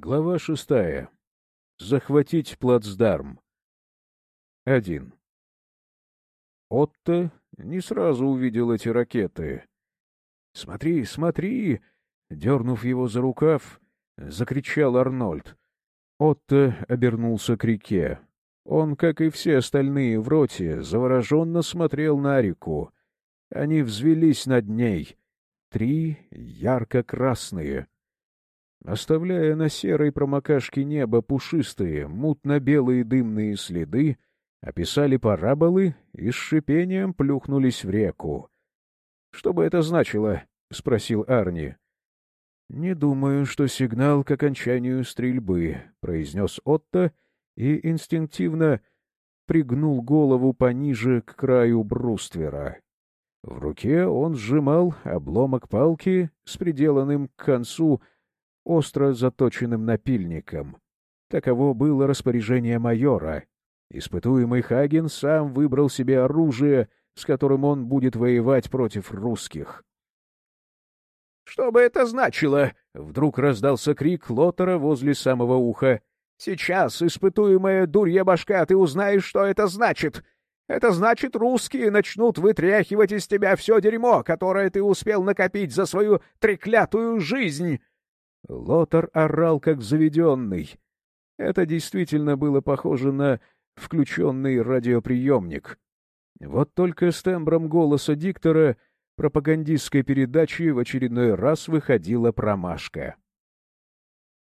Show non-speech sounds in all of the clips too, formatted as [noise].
Глава шестая. Захватить плацдарм. Один. Отто не сразу увидел эти ракеты. «Смотри, смотри!» — дернув его за рукав, закричал Арнольд. Отто обернулся к реке. Он, как и все остальные в роте, завороженно смотрел на реку. Они взвелись над ней. Три ярко-красные — оставляя на серой промокашке неба пушистые, мутно-белые дымные следы, описали параболы и с шипением плюхнулись в реку. — Что бы это значило? — спросил Арни. — Не думаю, что сигнал к окончанию стрельбы, — произнес Отто и инстинктивно пригнул голову пониже к краю бруствера. В руке он сжимал обломок палки с приделанным к концу остро заточенным напильником. Таково было распоряжение майора. Испытуемый Хаген сам выбрал себе оружие, с которым он будет воевать против русских. «Что бы это значило?» — вдруг раздался крик Лотера возле самого уха. «Сейчас, испытуемая дурья башка, ты узнаешь, что это значит!» Это значит, русские начнут вытряхивать из тебя все дерьмо, которое ты успел накопить за свою треклятую жизнь. Лотар орал, как заведенный. Это действительно было похоже на включенный радиоприемник. Вот только с тембром голоса диктора пропагандистской передачи в очередной раз выходила промашка.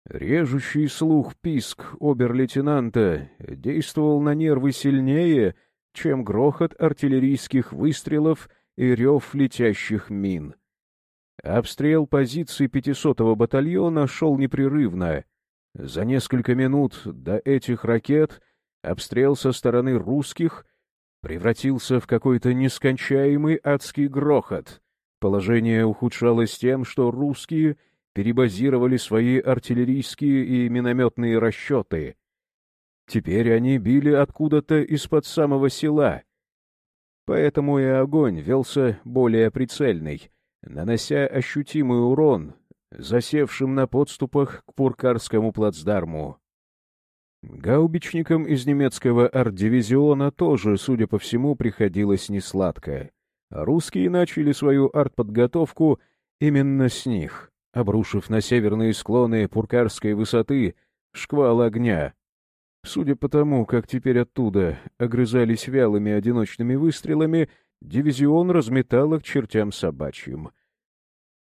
Режущий слух писк обер-лейтенанта действовал на нервы сильнее, чем грохот артиллерийских выстрелов и рев летящих мин. Обстрел позиций 500-го батальона шел непрерывно. За несколько минут до этих ракет обстрел со стороны русских превратился в какой-то нескончаемый адский грохот. Положение ухудшалось тем, что русские перебазировали свои артиллерийские и минометные расчеты. Теперь они били откуда-то из-под самого села. Поэтому и огонь велся более прицельный — нанося ощутимый урон засевшим на подступах к Пуркарскому плацдарму. Гаубичникам из немецкого арт-дивизиона тоже, судя по всему, приходилось несладко. Русские начали свою артподготовку именно с них, обрушив на северные склоны Пуркарской высоты шквал огня. Судя по тому, как теперь оттуда огрызались вялыми одиночными выстрелами, Дивизион разметал их чертям собачьим.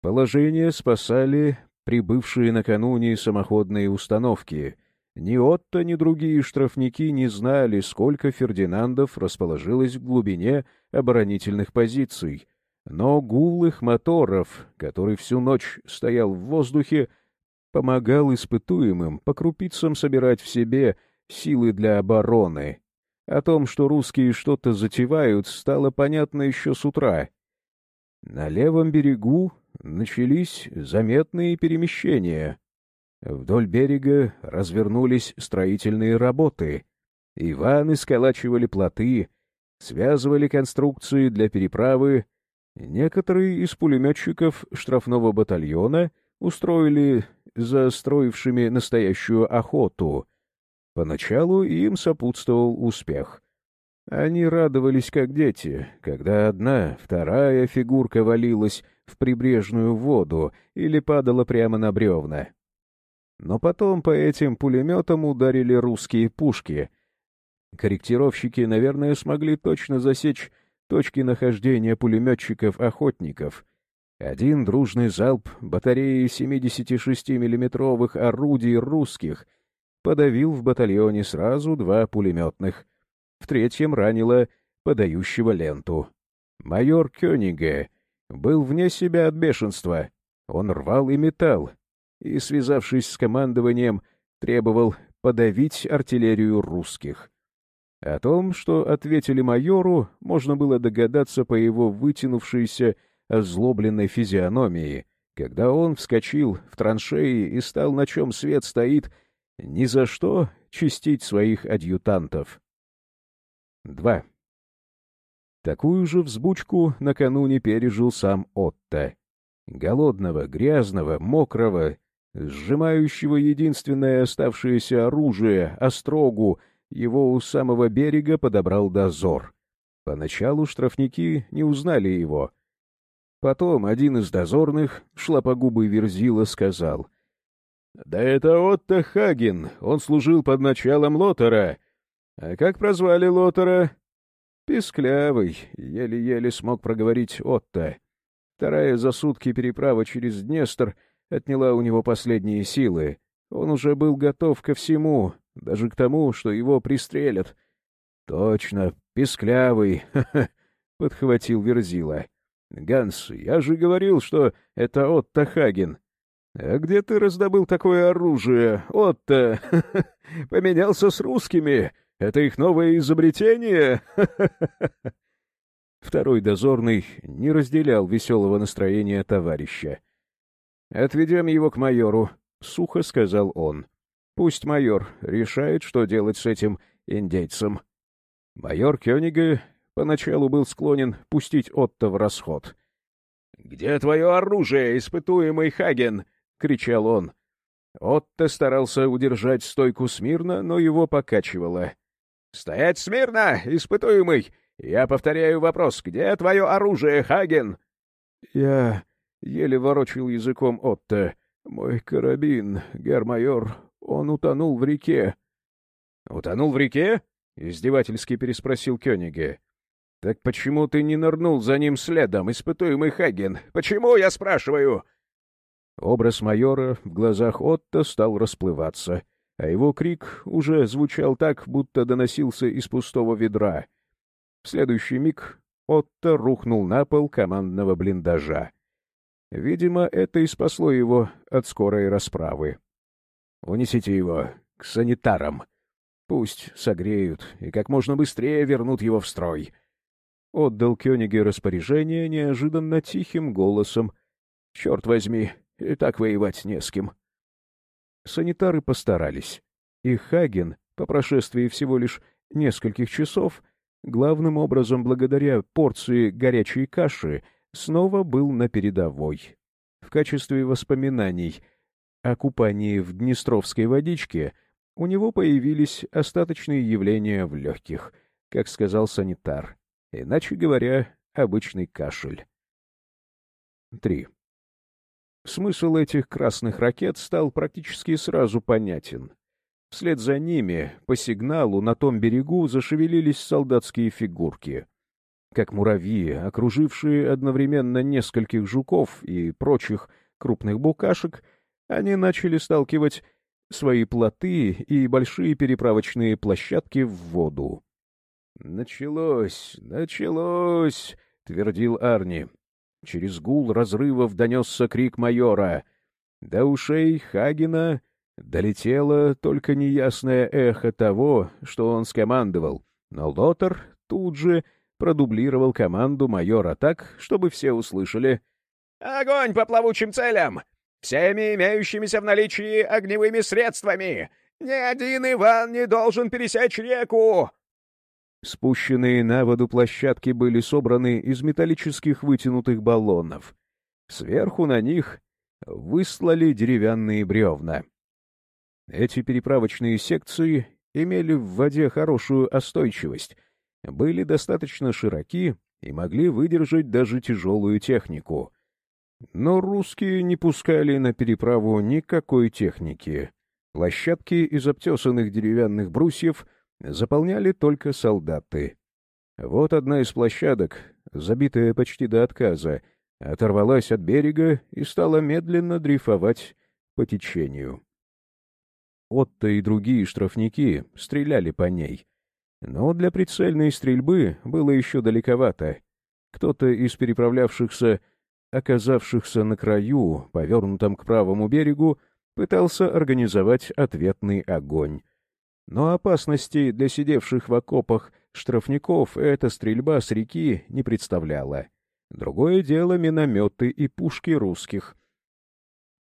Положение спасали прибывшие накануне самоходные установки. Ни Отто, ни другие штрафники не знали, сколько Фердинандов расположилось в глубине оборонительных позиций. Но гул их моторов, который всю ночь стоял в воздухе, помогал испытуемым по крупицам собирать в себе силы для обороны. О том, что русские что-то затевают, стало понятно еще с утра. На левом берегу начались заметные перемещения. Вдоль берега развернулись строительные работы. Иваны сколачивали плоты, связывали конструкции для переправы. Некоторые из пулеметчиков штрафного батальона устроили за строившими настоящую охоту — Поначалу им сопутствовал успех. Они радовались как дети, когда одна, вторая фигурка валилась в прибрежную воду или падала прямо на бревна. Но потом по этим пулеметам ударили русские пушки. Корректировщики, наверное, смогли точно засечь точки нахождения пулеметчиков-охотников. Один дружный залп батареи 76 миллиметровых орудий русских подавил в батальоне сразу два пулеметных. В третьем ранило подающего ленту. Майор Кёниге был вне себя от бешенства. Он рвал и металл, и, связавшись с командованием, требовал подавить артиллерию русских. О том, что ответили майору, можно было догадаться по его вытянувшейся, озлобленной физиономии, когда он вскочил в траншеи и стал, на чем свет стоит, ни за что чистить своих адъютантов. 2. Такую же взбучку накануне пережил сам Отто. Голодного, грязного, мокрого, сжимающего единственное оставшееся оружие, острогу, его у самого берега подобрал дозор. Поначалу штрафники не узнали его. Потом один из дозорных, шлапогубый Верзила, сказал. — Да это Отто Хаген, он служил под началом Лотера. А как прозвали Лотера? — Песклявый, еле-еле смог проговорить Отто. Вторая за сутки переправа через Днестр отняла у него последние силы. Он уже был готов ко всему, даже к тому, что его пристрелят. — Точно, песклявый, — подхватил Верзила. — Ганс, я же говорил, что это Отто Хаген. А где ты раздобыл такое оружие, Отто? [laughs] Поменялся с русскими? Это их новое изобретение? [laughs] Второй дозорный не разделял веселого настроения товарища. «Отведем его к майору», — сухо сказал он. «Пусть майор решает, что делать с этим индейцем». Майор Кёнига поначалу был склонен пустить Отто в расход. «Где твое оружие, испытуемый Хаген?» — кричал он. Отто старался удержать стойку смирно, но его покачивало. «Стоять смирно, испытуемый! Я повторяю вопрос. Где твое оружие, Хаген?» «Я...» — еле ворочил языком Отто. «Мой карабин, гермайор, он утонул в реке». «Утонул в реке?» — издевательски переспросил Кёниге. «Так почему ты не нырнул за ним следом, испытуемый Хаген? Почему, я спрашиваю?» Образ майора в глазах Отто стал расплываться, а его крик уже звучал так, будто доносился из пустого ведра. В следующий миг Отто рухнул на пол командного блиндажа. Видимо, это и спасло его от скорой расправы. «Унесите его к санитарам», Пусть согреют и как можно быстрее вернут его в строй. Отдал Кёниге распоряжение неожиданно тихим голосом. Черт возьми, и так воевать не с кем. Санитары постарались, и Хаген, по прошествии всего лишь нескольких часов, главным образом благодаря порции горячей каши, снова был на передовой. В качестве воспоминаний о купании в Днестровской водичке — у него появились остаточные явления в легких, как сказал санитар. Иначе говоря, обычный кашель. 3. Смысл этих красных ракет стал практически сразу понятен. Вслед за ними, по сигналу, на том берегу зашевелились солдатские фигурки. Как муравьи, окружившие одновременно нескольких жуков и прочих крупных букашек, они начали сталкивать свои плоты и большие переправочные площадки в воду. «Началось, началось!» — твердил Арни. Через гул разрывов донесся крик майора. До ушей Хагена долетело только неясное эхо того, что он скомандовал, но Лотер тут же продублировал команду майора так, чтобы все услышали. «Огонь по плавучим целям! всеми имеющимися в наличии огневыми средствами. Ни один Иван не должен пересечь реку!» Спущенные на воду площадки были собраны из металлических вытянутых баллонов. Сверху на них выслали деревянные бревна. Эти переправочные секции имели в воде хорошую остойчивость, были достаточно широки и могли выдержать даже тяжелую технику. Но русские не пускали на переправу никакой техники. Площадки из обтесанных деревянных брусьев заполняли только солдаты. Вот одна из площадок, забитая почти до отказа, оторвалась от берега и стала медленно дрейфовать по течению. Отто и другие штрафники стреляли по ней. Но для прицельной стрельбы было еще далековато. Кто-то из переправлявшихся оказавшихся на краю, повернутом к правому берегу, пытался организовать ответный огонь. Но опасности для сидевших в окопах штрафников эта стрельба с реки не представляла. Другое дело минометы и пушки русских.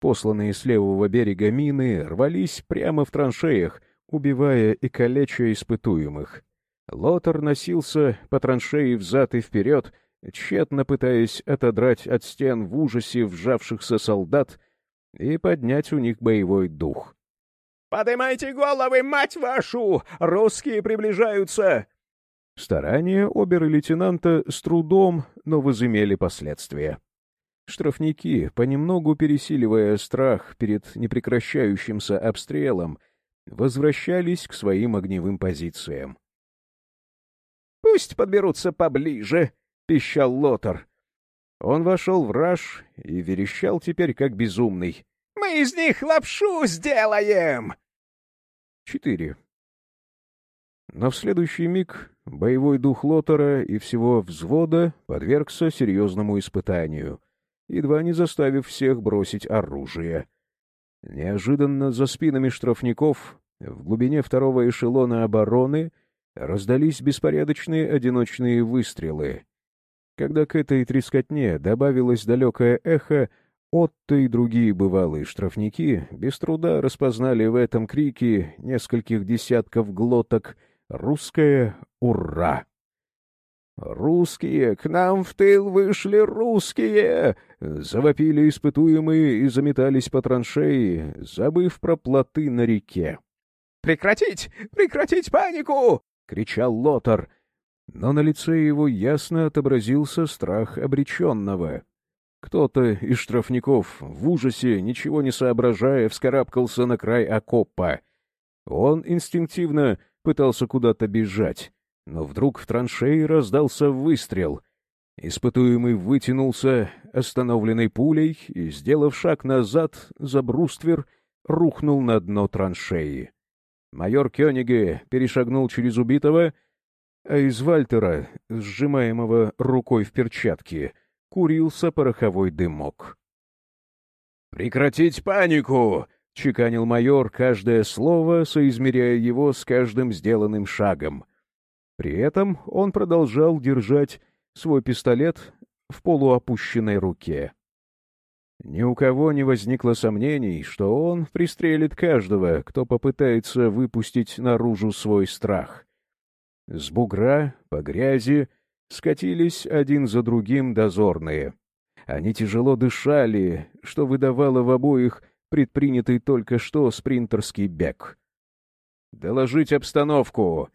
Посланные с левого берега мины рвались прямо в траншеях, убивая и калеча испытуемых. Лотер носился по траншеи взад и вперед, тщетно пытаясь отодрать от стен в ужасе вжавшихся солдат, и поднять у них боевой дух. «Поднимайте головы, мать вашу! Русские приближаются!» Старания обер-лейтенанта с трудом, но возымели последствия. Штрафники, понемногу пересиливая страх перед непрекращающимся обстрелом, возвращались к своим огневым позициям. «Пусть подберутся поближе», — пищал Лотар. Он вошел в раж и верещал теперь как безумный. «Мы из них лапшу сделаем!» Четыре. Но в следующий миг боевой дух Лотара и всего взвода подвергся серьезному испытанию, едва не заставив всех бросить оружие. Неожиданно за спинами штрафников в глубине второго эшелона обороны раздались беспорядочные одиночные выстрелы. Когда к этой трескотне добавилось далекое эхо, Отто и другие бывалые штрафники без труда распознали в этом крике нескольких десятков глоток русское «Ура!». «Русские! К нам в тыл вышли русские!» Завопили испытуемые и заметались по траншеи, забыв про плоты на реке. «Прекратить! Прекратить панику!» — кричал Лотар. Но на лице его ясно отобразился страх обреченного. Кто-то из штрафников в ужасе, ничего не соображая, вскарабкался на край окопа. Он инстинктивно пытался куда-то бежать, но вдруг в траншеи раздался выстрел. Испытуемый вытянулся остановленной пулей и, сделав шаг назад за бруствер, рухнул на дно траншеи. Майор Кёниге перешагнул через убитого, а из Вальтера, сжимаемого рукой в перчатке, — курился пороховой дымок. «Прекратить панику!» — чеканил майор каждое слово, соизмеряя его с каждым сделанным шагом. При этом он продолжал держать свой пистолет в полуопущенной руке. Ни у кого не возникло сомнений, что он пристрелит каждого, кто попытается выпустить наружу свой страх. С бугра, по грязи, скатились один за другим дозорные. Они тяжело дышали, что выдавало в обоих предпринятый только что спринтерский бег. «Доложить обстановку!»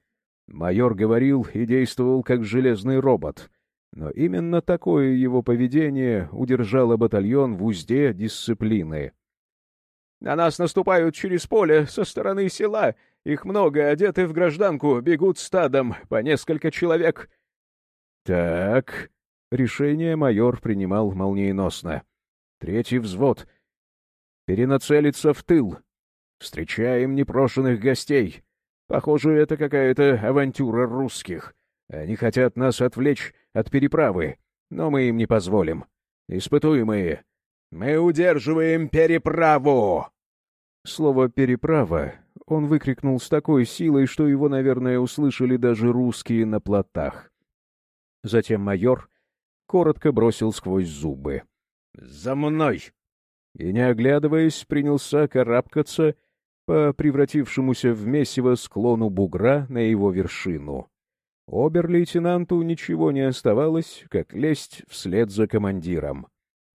Майор говорил и действовал как железный робот, но именно такое его поведение удержало батальон в узде дисциплины. «На нас наступают через поле со стороны села. Их много, одеты в гражданку, бегут стадом, по несколько человек. «Так...» — решение майор принимал молниеносно. «Третий взвод. Перенацелиться в тыл. Встречаем непрошенных гостей. Похоже, это какая-то авантюра русских. Они хотят нас отвлечь от переправы, но мы им не позволим. Испытуемые. Мы удерживаем переправу!» Слово «переправа» он выкрикнул с такой силой, что его, наверное, услышали даже русские на плотах. Затем майор коротко бросил сквозь зубы. «За мной!» И, не оглядываясь, принялся карабкаться по превратившемуся в месиво склону бугра на его вершину. Обер-лейтенанту ничего не оставалось, как лезть вслед за командиром.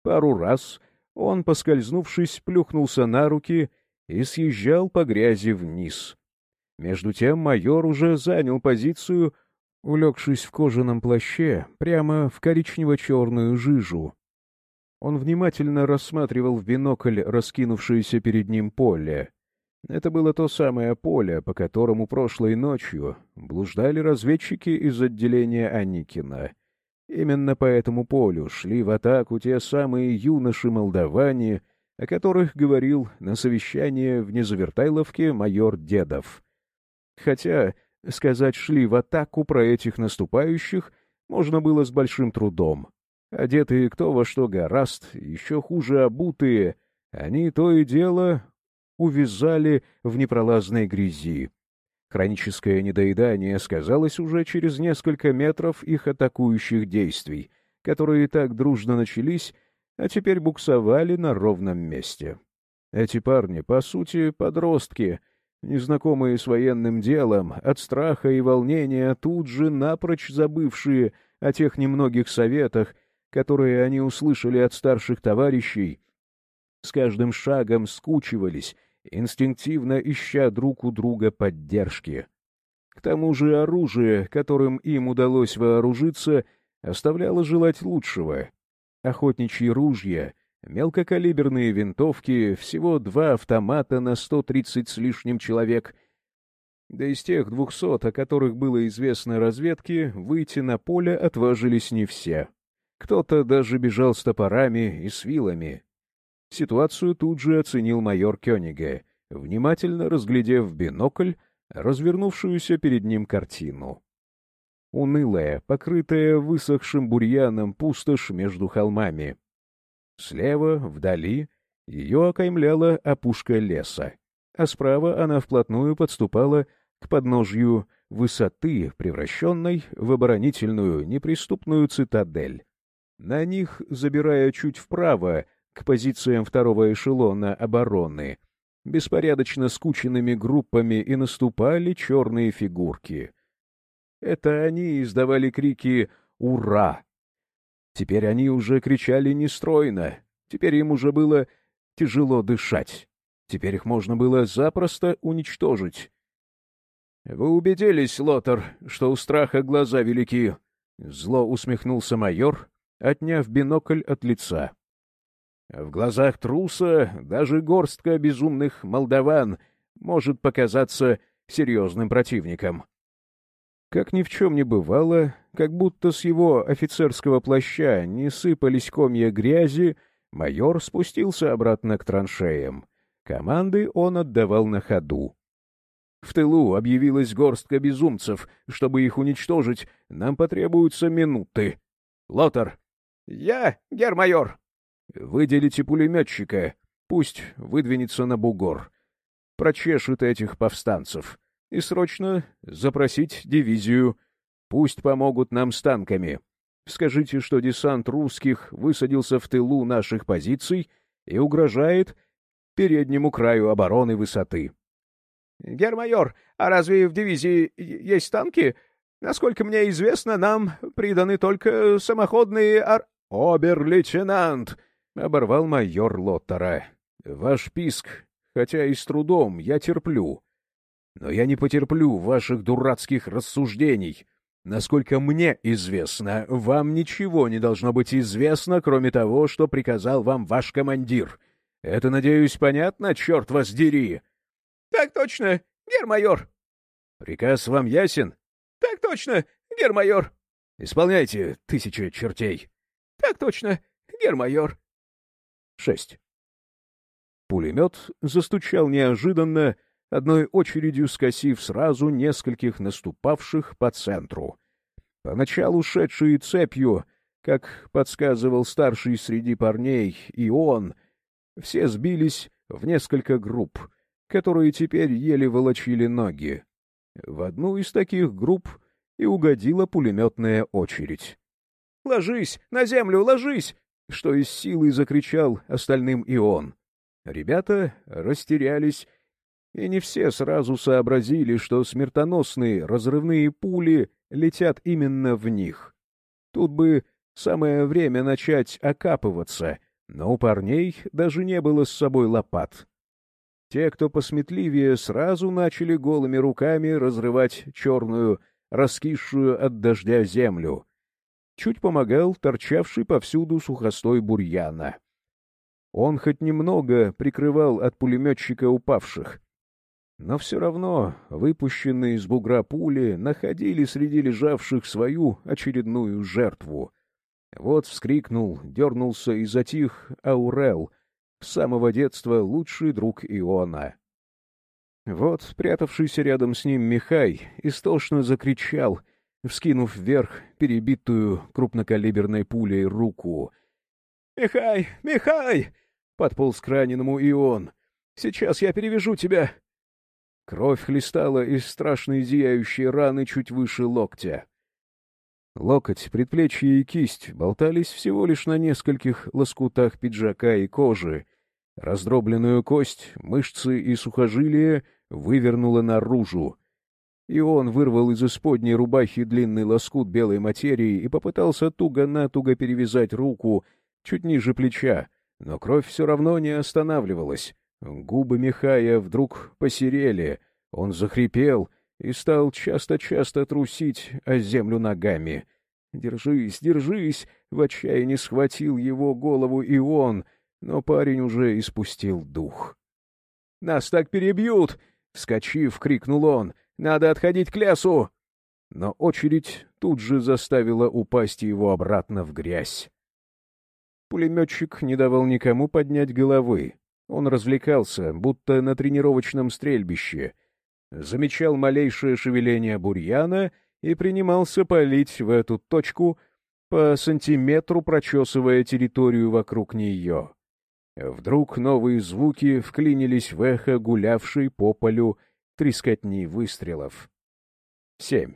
Пару раз он, поскользнувшись, плюхнулся на руки и съезжал по грязи вниз. Между тем майор уже занял позицию улегшись в кожаном плаще прямо в коричнево-черную жижу. Он внимательно рассматривал в бинокль раскинувшееся перед ним поле. Это было то самое поле, по которому прошлой ночью блуждали разведчики из отделения Аникина. Именно по этому полю шли в атаку те самые юноши-молдаване, о которых говорил на совещании в Незавертайловке майор Дедов. Хотя Сказать «шли в атаку» про этих наступающих можно было с большим трудом. Одетые кто во что гораст, еще хуже обутые, они то и дело увязали в непролазной грязи. Хроническое недоедание сказалось уже через несколько метров их атакующих действий, которые так дружно начались, а теперь буксовали на ровном месте. Эти парни, по сути, подростки — незнакомые с военным делом, от страха и волнения, тут же напрочь забывшие о тех немногих советах, которые они услышали от старших товарищей, с каждым шагом скучивались, инстинктивно ища друг у друга поддержки. К тому же оружие, которым им удалось вооружиться, оставляло желать лучшего. Охотничьи ружья, мелкокалиберные винтовки, всего два автомата на 130 с лишним человек. Да из тех двухсот, о которых было известно разведке, выйти на поле отважились не все. Кто-то даже бежал с топорами и с вилами. Ситуацию тут же оценил майор Кёниге, внимательно разглядев в бинокль развернувшуюся перед ним картину. Унылая, покрытая высохшим бурьяном пустошь между холмами. Слева, вдали, ее окаймляла опушка леса, а справа она вплотную подступала к подножью высоты, превращенной в оборонительную неприступную цитадель. На них, забирая чуть вправо, к позициям второго эшелона обороны, беспорядочно скученными группами и наступали черные фигурки. Это они издавали крики «Ура!». Теперь они уже кричали нестройно, теперь им уже было тяжело дышать. Теперь их можно было запросто уничтожить. — Вы убедились, Лотар, что у страха глаза велики? — зло усмехнулся майор, отняв бинокль от лица. В глазах труса даже горстка безумных молдаван может показаться серьезным противником. Как ни в чем не бывало, как будто с его офицерского плаща не сыпались комья грязи, майор спустился обратно к траншеям. Команды он отдавал на ходу. В тылу объявилась горстка безумцев. Чтобы их уничтожить, нам потребуются минуты. Лотар. — Я, гермайор. Выделите пулеметчика, пусть выдвинется на бугор. Прочешет этих повстанцев. И срочно запросить дивизию. Пусть помогут нам с танками. Скажите, что десант русских высадился в тылу наших позиций и угрожает переднему краю обороны высоты. — Гермайор, а разве в дивизии есть танки? Насколько мне известно, нам приданы только самоходные ар... — Обер-лейтенант! — оборвал майор Лоттера. — Ваш писк, хотя и с трудом, я терплю. Но я не потерплю ваших дурацких рассуждений. Насколько мне известно, вам ничего не должно быть известно, кроме того, что приказал вам ваш командир. Это, надеюсь, понятно, черт вас дери? — Так точно, гермайор. — Приказ вам ясен? — Так точно, гермайор. — Исполняйте, тысяча чертей. — Так точно, гермайор. 6. Пулемет застучал неожиданно, одной очередью скосив сразу нескольких наступавших по центру. Поначалу шедшие цепью, как подсказывал старший среди парней, и он, все сбились в несколько групп, которые теперь еле волочили ноги. В одну из таких групп и угодила пулеметная очередь. «Ложись! На землю, ложись!» что из силы закричал остальным и он. Ребята растерялись, и не все сразу сообразили, что смертоносные разрывные пули летят именно в них. Тут бы самое время начать окапываться, но у парней даже не было с собой лопат. Те, кто посметливее, сразу начали голыми руками разрывать черную, раскисшую от дождя землю — чуть помогал торчавший повсюду сухостой бурьяна. Он хоть немного прикрывал от пулеметчика упавших, но все равно выпущенные из бугра пули находили среди лежавших свою очередную жертву. Вот вскрикнул, дернулся и затих Аурел, с самого детства лучший друг Иона. Вот спрятавшийся рядом с ним Михай истошно закричал — вскинув вверх перебитую крупнокалиберной пулей руку. «Михай! Михай!» — подполз к раненому и он. «Сейчас я перевяжу тебя!» Кровь хлестала из страшной зияющей раны чуть выше локтя. Локоть, предплечье и кисть болтались всего лишь на нескольких лоскутах пиджака и кожи. Раздробленную кость, мышцы и сухожилия вывернуло наружу, и он вырвал из исподней рубахи длинный лоскут белой материи и попытался туго-натуго перевязать руку чуть ниже плеча, Но кровь все равно не останавливалась. Губы Михая вдруг посерели, он захрипел и стал часто-часто трусить о землю ногами. «Держись, держись!» — в отчаянии схватил его голову и он, но парень уже испустил дух. «Нас так перебьют!» — вскочив, крикнул он. «Надо отходить к лесу!» Но очередь тут же заставила упасть его обратно в грязь. Пулеметчик не давал никому поднять головы. Он развлекался, будто на тренировочном стрельбище. Замечал малейшее шевеление бурьяна и принимался палить в эту точку, по сантиметру прочесывая территорию вокруг нее. Вдруг новые звуки вклинились в эхо гулявшей по полю трескотни выстрелов. Семь.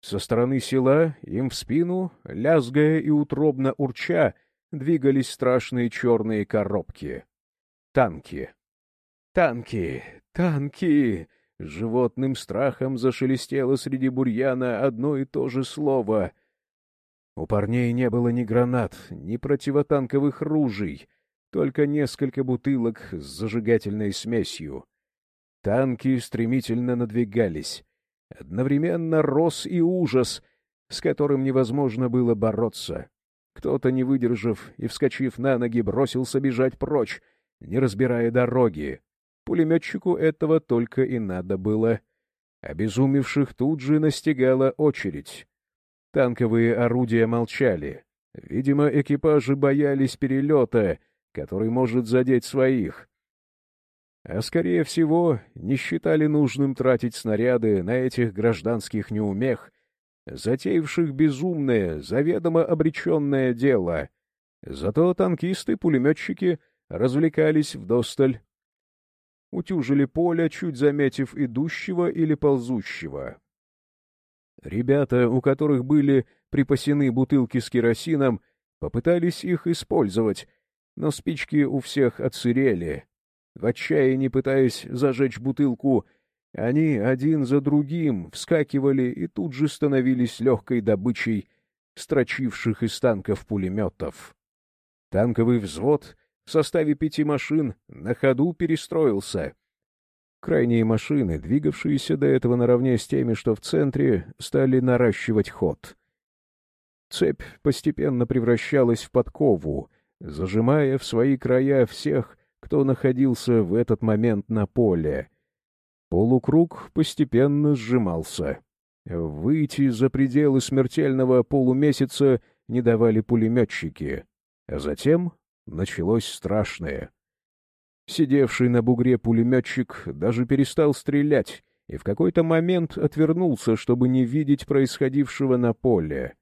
Со стороны села им в спину, лязгая и утробно урча, двигались страшные черные коробки. Танки. Танки! Танки! Животным страхом зашелестело среди бурьяна одно и то же слово. У парней не было ни гранат, ни противотанковых ружей, только несколько бутылок с зажигательной смесью. Танки стремительно надвигались. Одновременно рос и ужас, с которым невозможно было бороться. Кто-то, не выдержав и вскочив на ноги, бросился бежать прочь, не разбирая дороги. Пулеметчику этого только и надо было. Обезумевших тут же настигала очередь. Танковые орудия молчали. Видимо, экипажи боялись перелета, который может задеть своих. А скорее всего, не считали нужным тратить снаряды на этих гражданских неумех, затеявших безумное, заведомо обреченное дело. Зато танкисты-пулеметчики развлекались вдосталь. Утюжили поле, чуть заметив идущего или ползущего. Ребята, у которых были припасены бутылки с керосином, попытались их использовать, но спички у всех отсырели. В отчаянии пытаясь зажечь бутылку, они один за другим вскакивали и тут же становились легкой добычей строчивших из танков пулеметов. Танковый взвод в составе пяти машин на ходу перестроился. Крайние машины, двигавшиеся до этого наравне с теми, что в центре, стали наращивать ход. Цепь постепенно превращалась в подкову, зажимая в свои края всех, кто находился в этот момент на поле. Полукруг постепенно сжимался. Выйти за пределы смертельного полумесяца не давали пулеметчики. А затем началось страшное. Сидевший на бугре пулеметчик даже перестал стрелять и в какой-то момент отвернулся, чтобы не видеть происходившего на поле.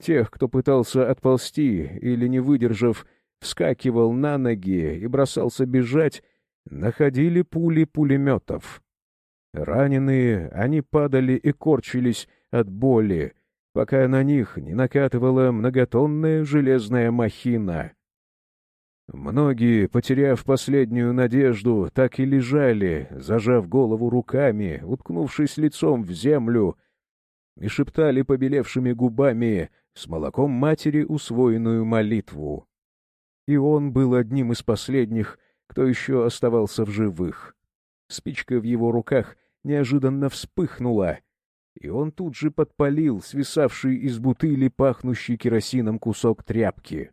Тех, кто пытался отползти или, не выдержав, вскакивал на ноги и бросался бежать, находили пули пулеметов. Раненые, они падали и корчились от боли, пока на них не накатывала многотонная железная махина. Многие, потеряв последнюю надежду, так и лежали, зажав голову руками, уткнувшись лицом в землю, и шептали побелевшими губами с молоком матери усвоенную молитву. И он был одним из последних, кто еще оставался в живых. Спичка в его руках неожиданно вспыхнула, и он тут же подпалил свисавший из бутыли пахнущий керосином кусок тряпки.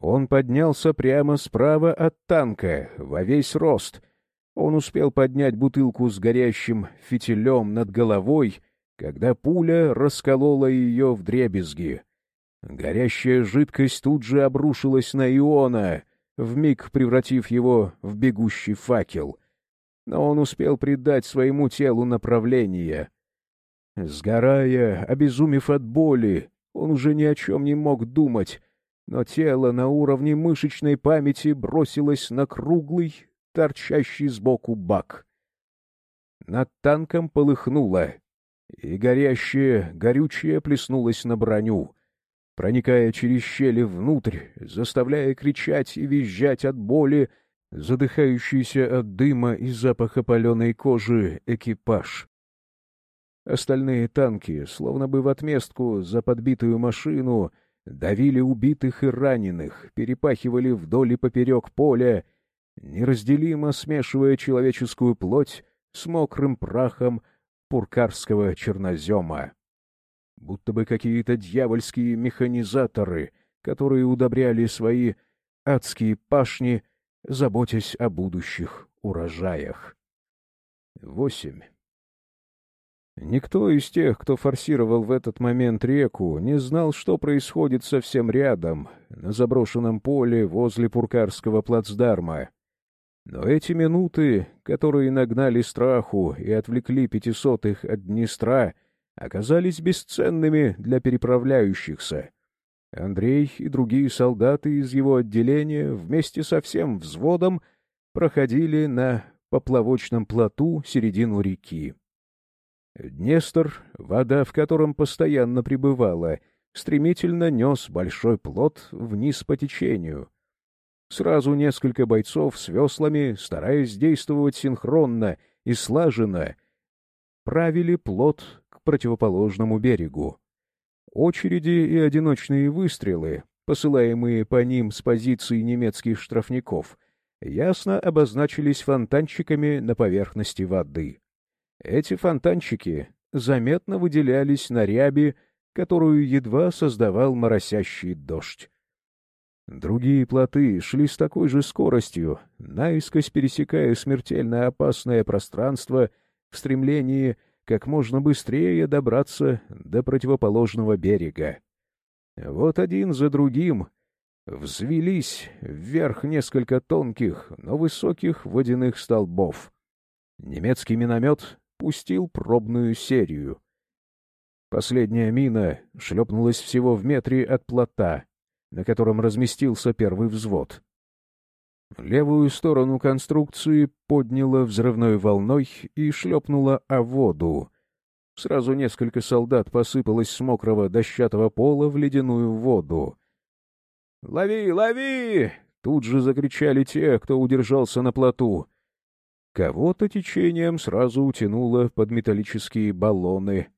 Он поднялся прямо справа от танка, во весь рост. Он успел поднять бутылку с горящим фитилем над головой, когда пуля расколола ее в дребезги. Горящая жидкость тут же обрушилась на Иона, вмиг превратив его в бегущий факел. Но он успел придать своему телу направление. Сгорая, обезумев от боли, он уже ни о чем не мог думать, но тело на уровне мышечной памяти бросилось на круглый, торчащий сбоку бак. Над танком полыхнуло, и горящее, горючее плеснулось на броню, проникая через щели внутрь, заставляя кричать и визжать от боли, задыхающийся от дыма и запаха паленой кожи экипаж. Остальные танки, словно бы в отместку за подбитую машину, давили убитых и раненых, перепахивали вдоль и поперек поля, неразделимо смешивая человеческую плоть с мокрым прахом пуркарского чернозема. Будто бы какие-то дьявольские механизаторы, которые удобряли свои адские пашни, заботясь о будущих урожаях. Восемь. Никто из тех, кто форсировал в этот момент реку, не знал, что происходит совсем рядом, на заброшенном поле возле Пуркарского плацдарма. Но эти минуты, которые нагнали страху и отвлекли пятисотых от Днестра, оказались бесценными для переправляющихся. Андрей и другие солдаты из его отделения вместе со всем взводом проходили на поплавочном плоту середину реки. Днестр, вода в котором постоянно пребывала, стремительно нес большой плот вниз по течению. Сразу несколько бойцов с веслами, стараясь действовать синхронно и слаженно, правили плот к противоположному берегу. Очереди и одиночные выстрелы, посылаемые по ним с позиций немецких штрафников, ясно обозначились фонтанчиками на поверхности воды. Эти фонтанчики заметно выделялись на ряби, которую едва создавал моросящий дождь. Другие плоты шли с такой же скоростью, наискось пересекая смертельно опасное пространство в стремлении как можно быстрее добраться до противоположного берега. Вот один за другим взвелись вверх несколько тонких, но высоких водяных столбов. Немецкий миномет пустил пробную серию. Последняя мина шлепнулась всего в метре от плота, на котором разместился первый взвод. Левую сторону конструкции подняла взрывной волной и шлепнула о воду. Сразу несколько солдат посыпалось с мокрого дощатого пола в ледяную воду. «Лови, лови!» — тут же закричали те, кто удержался на плоту. Кого-то течением сразу утянуло под металлические баллоны.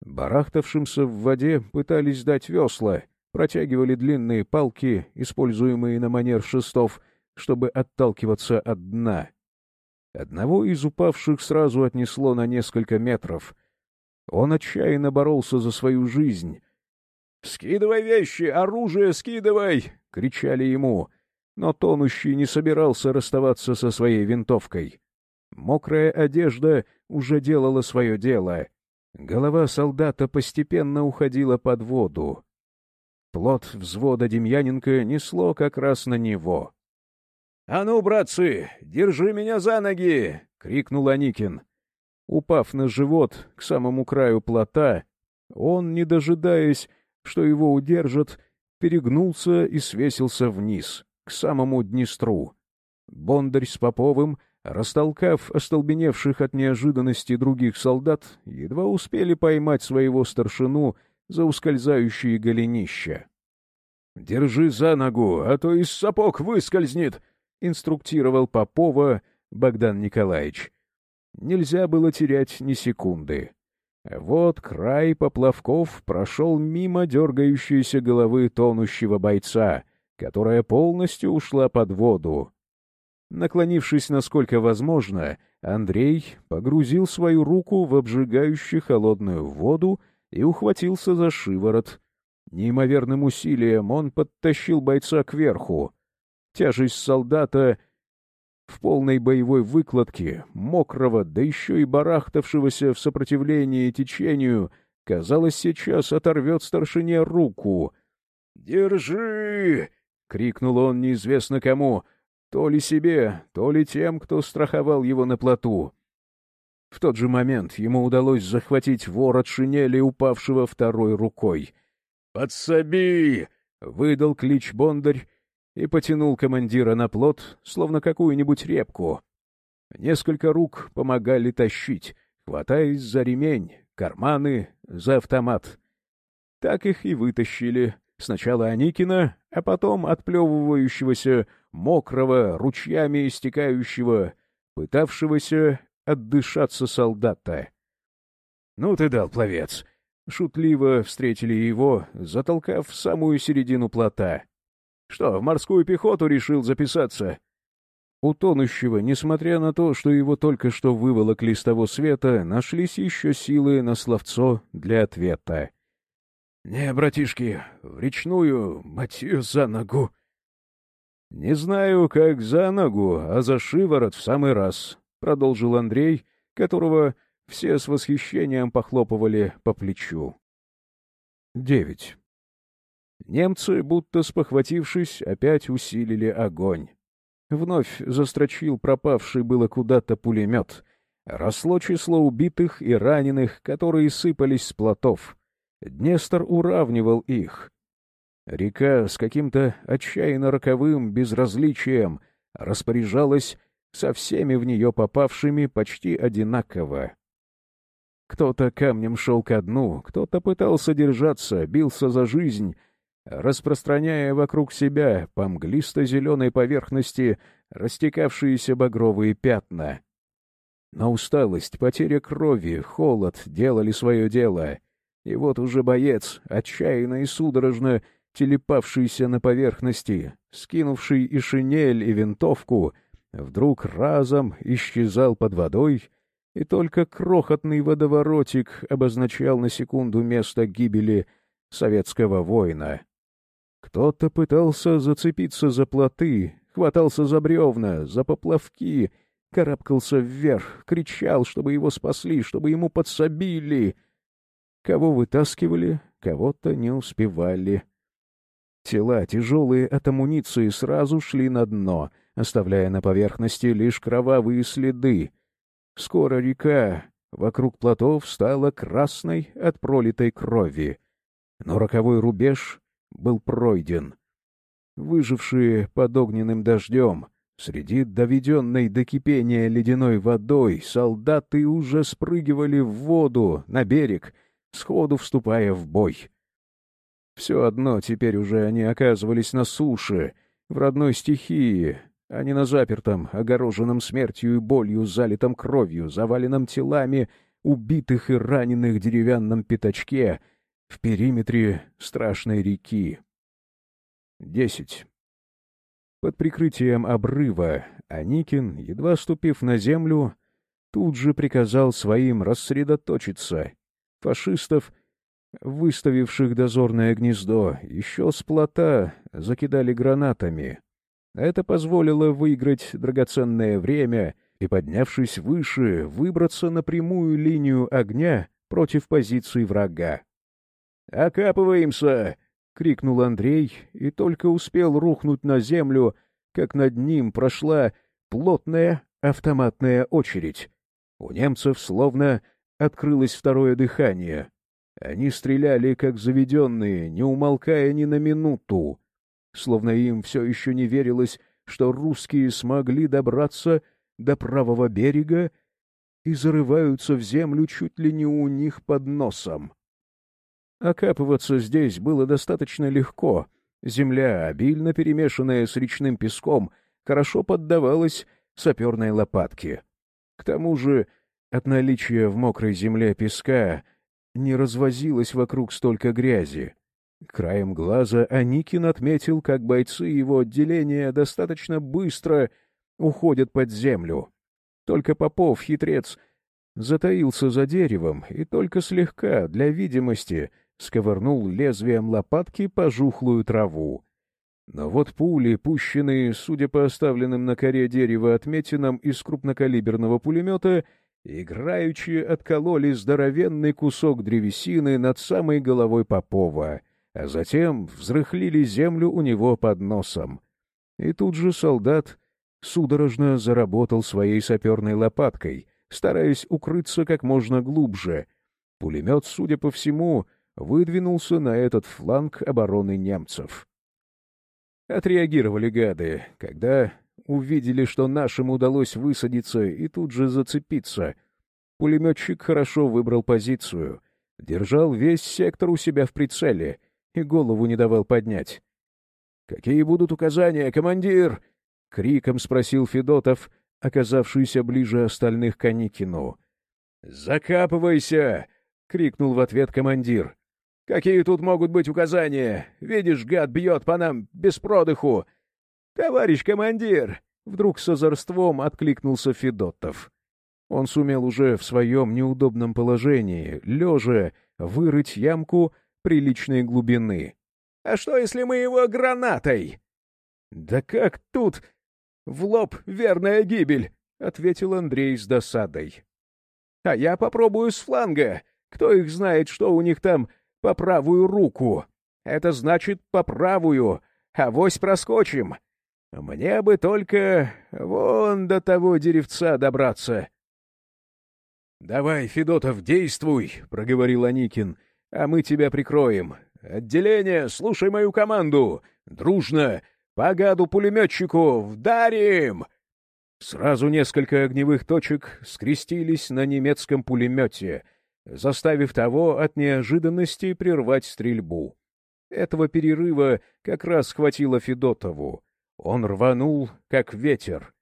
Барахтавшимся в воде пытались дать весла, протягивали длинные палки, используемые на манер шестов, чтобы отталкиваться от дна. Одного из упавших сразу отнесло на несколько метров. Он отчаянно боролся за свою жизнь. «Скидывай вещи! Оружие скидывай!» — кричали ему. Но тонущий не собирался расставаться со своей винтовкой. Мокрая одежда уже делала свое дело. Голова солдата постепенно уходила под воду. Плот взвода Демьяненко несло как раз на него. — А ну, братцы, держи меня за ноги! — крикнул Аникин. Упав на живот к самому краю плота, он, не дожидаясь, что его удержат, перегнулся и свесился вниз, к самому Днестру. Бондарь с Поповым Растолкав остолбеневших от неожиданности других солдат, едва успели поймать своего старшину за ускользающие голенища. — Держи за ногу, а то из сапог выскользнет! — инструктировал Попова Богдан Николаевич. Нельзя было терять ни секунды. Вот край поплавков прошел мимо дергающейся головы тонущего бойца, которая полностью ушла под воду. Наклонившись насколько возможно, Андрей погрузил свою руку в обжигающую холодную воду и ухватился за шиворот. Неимоверным усилием он подтащил бойца кверху. Тяжесть солдата в полной боевой выкладке, мокрого, да еще и барахтавшегося в сопротивлении течению, казалось, сейчас оторвет старшине руку. «Держи!» — крикнул он неизвестно кому — то ли себе, то ли тем, кто страховал его на плоту. В тот же момент ему удалось захватить ворот шинели, упавшего второй рукой. «Подсоби!» — выдал клич Бондарь и потянул командира на плот, словно какую-нибудь репку. Несколько рук помогали тащить, хватаясь за ремень, карманы, за автомат. Так их и вытащили. Сначала Аникина, а потом отплевывающегося мокрого, ручьями истекающего, пытавшегося отдышаться солдата. — Ну ты дал, пловец! шутливо встретили его, затолкав в самую середину плота. «Что, в морскую пехоту решил записаться?» У тонущего, несмотря на то, что его только что выволокли с того света, нашлись еще силы на словцо для ответа. «Не, братишки, в речную, мать за ногу!» «Не знаю, как за ногу, а за шиворот в самый раз», — продолжил Андрей, которого все с восхищением похлопывали по плечу. Девять. Немцы, будто спохватившись, опять усилили огонь. Вновь застрочил пропавший было куда-то пулемет. Росло число убитых и раненых, которые сыпались с плотов. Днестр уравнивал их. Река с каким-то отчаянно роковым безразличием распоряжалась со всеми в нее попавшими почти одинаково. Кто-то камнем шел ко дну, кто-то пытался держаться, бился за жизнь, распространяя вокруг себя по мглисто-зеленой поверхности растекавшиеся багровые пятна. Но усталость, потеря крови, холод делали свое дело, и вот уже боец, отчаянно и судорожно телепавшийся на поверхности, скинувший и шинель, и винтовку, вдруг разом исчезал под водой, и только крохотный водоворотик обозначал на секунду место гибели советского воина. Кто-то пытался зацепиться за плоты, хватался за бревна, за поплавки, карабкался вверх, кричал, чтобы его спасли, чтобы ему подсобили. Кого вытаскивали, кого-то не успевали. Тела, тяжелые от амуниции, сразу шли на дно, оставляя на поверхности лишь кровавые следы. Скоро река вокруг плотов стала красной от пролитой крови. Но роковой рубеж был пройден. Выжившие под огненным дождем, среди доведенной до кипения ледяной водой, солдаты уже спрыгивали в воду, на берег, сходу вступая в бой. Все одно теперь уже они оказывались на суше, в родной стихии, а не на запертом, огороженном смертью и болью, залитом кровью, заваленном телами убитых и раненых деревянном пятачке — в периметре страшной реки. Десять. Под прикрытием обрыва Аникин, едва ступив на землю, тут же приказал своим рассредоточиться. Фашистов, выставивших дозорное гнездо, еще с плота закидали гранатами. Это позволило выиграть драгоценное время и, поднявшись выше, выбраться на прямую линию огня против позиций врага. «Окапываемся!» — крикнул Андрей и только успел рухнуть на землю, как над ним прошла плотная автоматная очередь. У немцев словно открылось второе дыхание. Они стреляли, как заведенные, не умолкая ни на минуту. Словно им все еще не верилось, что русские смогли добраться до правого берега и зарываются в землю чуть ли не у них под носом. Окапываться здесь было достаточно легко. Земля, обильно перемешанная с речным песком, хорошо поддавалась саперной лопатке. К тому же от наличия в мокрой земле песка не развозилось вокруг столько грязи. Краем глаза Аникин отметил, как бойцы его отделения достаточно быстро уходят под землю. Только Попов, хитрец, затаился за деревом и только слегка, для видимости, сковырнул лезвием лопатки пожухлую траву. Но вот пули, пущенные, судя по оставленным на коре дерева отметинам из крупнокалиберного пулемета, играючи откололи здоровенный кусок древесины над самой головой Попова, а затем взрыхлили землю у него под носом. И тут же солдат судорожно заработал своей саперной лопаткой, стараясь укрыться как можно глубже. Пулемет, судя по всему, — выдвинулся на этот фланг обороны немцев. Отреагировали гады, когда увидели, что нашим удалось высадиться и тут же зацепиться. Пулеметчик хорошо выбрал позицию, держал весь сектор у себя в прицеле и голову не давал поднять. «Какие будут указания, командир?» — криком спросил Федотов, оказавшийся ближе остальных к Аникину. «Закапывайся!» — крикнул в ответ командир. «Какие тут могут быть указания? Видишь, гад бьет по нам без продыху!» «Товарищ командир!» — вдруг с озорством откликнулся Федотов. Он сумел уже в своем неудобном положении, лежа, вырыть ямку приличной глубины. «А что, если мы его гранатой?» «Да как тут? В лоб верная гибель!» — ответил Андрей с досадой. «А я попробую с фланга. Кто их знает, что у них там по правую руку? Это значит по правую. Авось проскочим. Мне бы только вон до того деревца добраться». «Давай, Федотов, действуй!» — проговорил Аникин. «А мы тебя прикроем. Отделение, слушай мою команду! Дружно! По гаду-пулеметчику! Вдарим!» Сразу несколько огневых точек скрестились на немецком пулемете, заставив того от неожиданности прервать стрельбу. Этого перерыва как раз хватило Федотову. Он рванул, как ветер.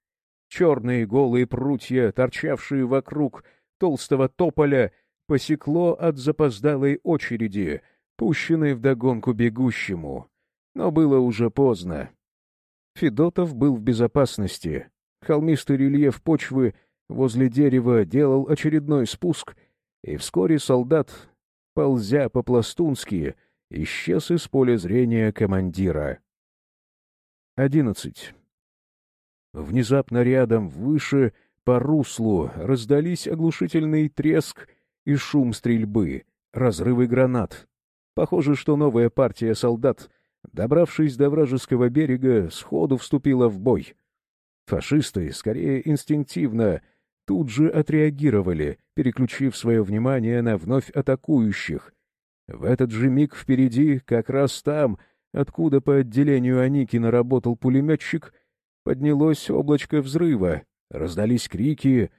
Черные голые прутья, торчавшие вокруг толстого тополя, посекло от запоздалой очереди, пущенной вдогонку бегущему. Но было уже поздно. Федотов был в безопасности. Холмистый рельеф почвы возле дерева делал очередной спуск, и вскоре солдат, ползя по-пластунски, исчез из поля зрения командира. Одиннадцать. Внезапно рядом, выше, по руслу, раздались оглушительный треск и шум стрельбы, разрывы гранат. Похоже, что новая партия солдат добравшись до вражеского берега, сходу вступила в бой. Фашисты, скорее инстинктивно, тут же отреагировали, переключив свое внимание на вновь атакующих. В этот же миг впереди, как раз там, откуда по отделению Аникина работал пулеметчик, поднялось облачко взрыва, раздались крики,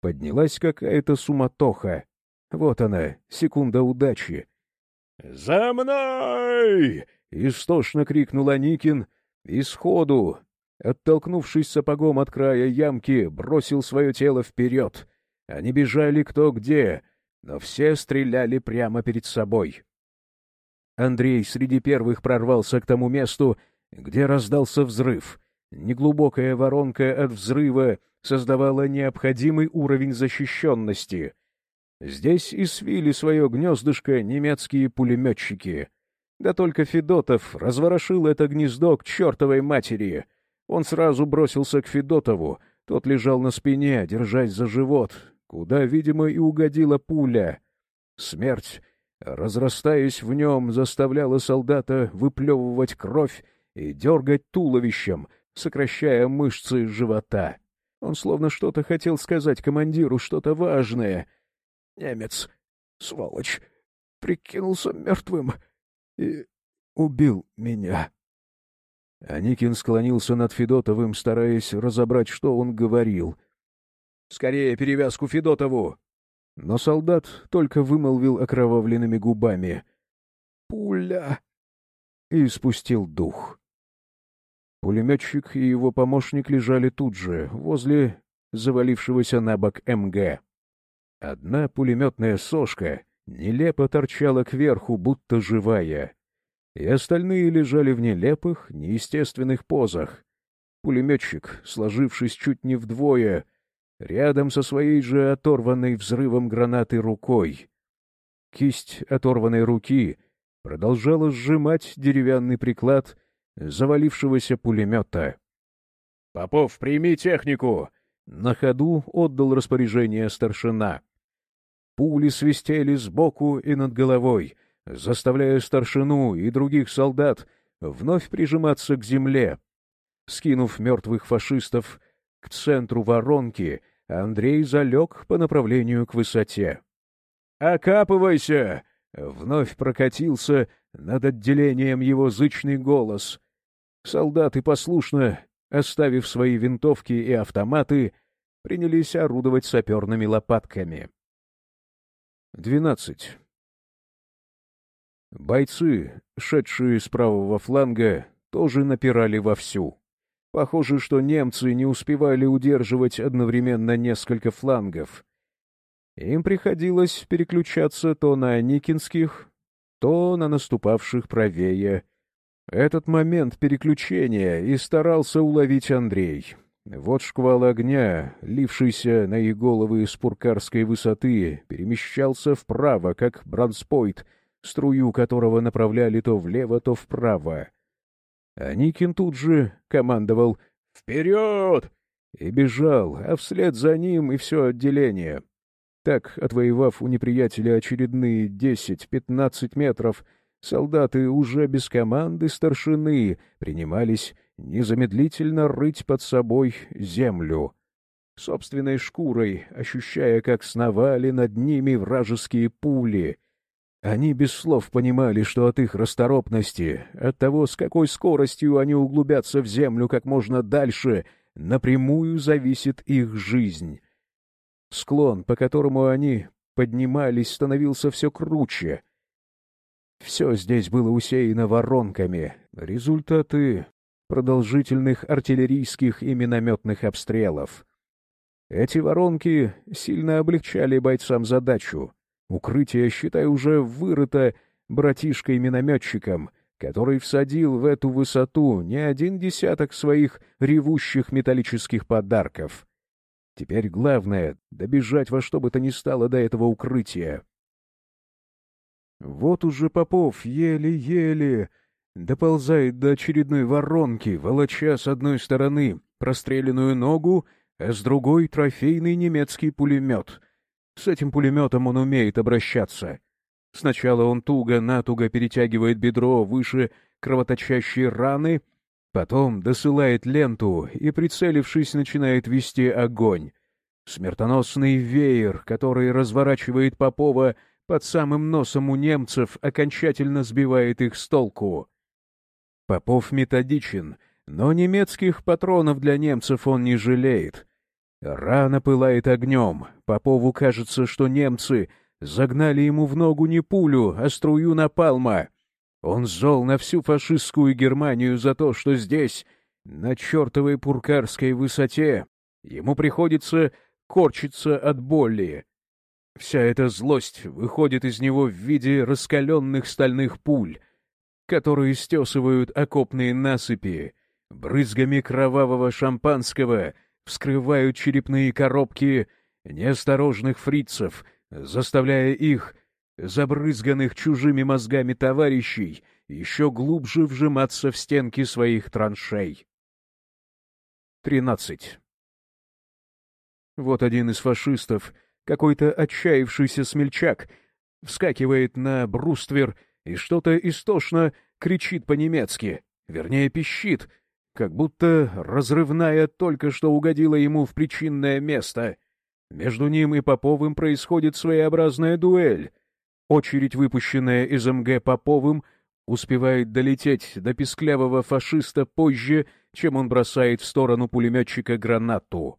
поднялась какая-то суматоха. Вот она, секунда удачи. «За мной!» Истошно крикнул Аникин и сходу, оттолкнувшись сапогом от края ямки, бросил свое тело вперед. Они бежали кто где, но все стреляли прямо перед собой. Андрей среди первых прорвался к тому месту, где раздался взрыв. Неглубокая воронка от взрыва создавала необходимый уровень защищенности. Здесь и свили свое гнездышко немецкие пулеметчики — да только Федотов разворошил это гнездо к чертовой матери. Он сразу бросился к Федотову. Тот лежал на спине, держась за живот, куда, видимо, и угодила пуля. Смерть, разрастаясь в нем, заставляла солдата выплевывать кровь и дергать туловищем, сокращая мышцы живота. Он словно что-то хотел сказать командиру, что-то важное. Немец, сволочь, прикинулся мертвым и убил меня. Аникин склонился над Федотовым, стараясь разобрать, что он говорил. «Скорее перевязку Федотову!» Но солдат только вымолвил окровавленными губами. «Пуля!» и спустил дух. Пулеметчик и его помощник лежали тут же, возле завалившегося на бок МГ. Одна пулеметная сошка нелепо торчала кверху, будто живая, и остальные лежали в нелепых, неестественных позах. Пулеметчик, сложившись чуть не вдвое, рядом со своей же оторванной взрывом гранаты рукой. Кисть оторванной руки продолжала сжимать деревянный приклад завалившегося пулемета. — Попов, прими технику! — на ходу отдал распоряжение старшина. Пули свистели сбоку и над головой, заставляя старшину и других солдат вновь прижиматься к земле. Скинув мертвых фашистов к центру воронки, Андрей залег по направлению к высоте. «Окапывайся!» — вновь прокатился над отделением его зычный голос. Солдаты послушно, оставив свои винтовки и автоматы, принялись орудовать саперными лопатками. Двенадцать. Бойцы, шедшие с правого фланга, тоже напирали вовсю. Похоже, что немцы не успевали удерживать одновременно несколько флангов. Им приходилось переключаться то на Никинских, то на наступавших правее. Этот момент переключения и старался уловить Андрей. Вот шквал огня, лившийся на их головы с пуркарской высоты, перемещался вправо, как бронспойт, струю которого направляли то влево, то вправо. А Никин тут же командовал «Вперед!» и бежал, а вслед за ним и все отделение. Так, отвоевав у неприятеля очередные десять-пятнадцать метров, солдаты уже без команды старшины принимались незамедлительно рыть под собой землю. Собственной шкурой, ощущая, как сновали над ними вражеские пули. Они без слов понимали, что от их расторопности, от того, с какой скоростью они углубятся в землю как можно дальше, напрямую зависит их жизнь. Склон, по которому они поднимались, становился все круче. Все здесь было усеяно воронками. Результаты продолжительных артиллерийских и минометных обстрелов. Эти воронки сильно облегчали бойцам задачу. Укрытие, считай, уже вырыто братишкой-минометчиком, который всадил в эту высоту не один десяток своих ревущих металлических подарков. Теперь главное — добежать во что бы то ни стало до этого укрытия. Вот уже Попов еле-еле доползает до очередной воронки, волоча с одной стороны простреленную ногу, а с другой — трофейный немецкий пулемет. С этим пулеметом он умеет обращаться. Сначала он туго-натуго перетягивает бедро выше кровоточащей раны, потом досылает ленту и, прицелившись, начинает вести огонь. Смертоносный веер, который разворачивает Попова под самым носом у немцев, окончательно сбивает их с толку. Попов методичен, но немецких патронов для немцев он не жалеет. Рана пылает огнем. Попову кажется, что немцы загнали ему в ногу не пулю, а струю напалма. Он зол на всю фашистскую Германию за то, что здесь, на чертовой Пуркарской высоте, ему приходится корчиться от боли. Вся эта злость выходит из него в виде раскаленных стальных пуль — которые стесывают окопные насыпи, брызгами кровавого шампанского вскрывают черепные коробки неосторожных фрицев, заставляя их, забрызганных чужими мозгами товарищей, еще глубже вжиматься в стенки своих траншей. 13. Вот один из фашистов, какой-то отчаявшийся смельчак, вскакивает на бруствер и что-то истошно кричит по-немецки, вернее пищит, как будто разрывная только что угодила ему в причинное место. Между ним и Поповым происходит своеобразная дуэль. Очередь, выпущенная из МГ Поповым, успевает долететь до песклявого фашиста позже, чем он бросает в сторону пулеметчика гранату.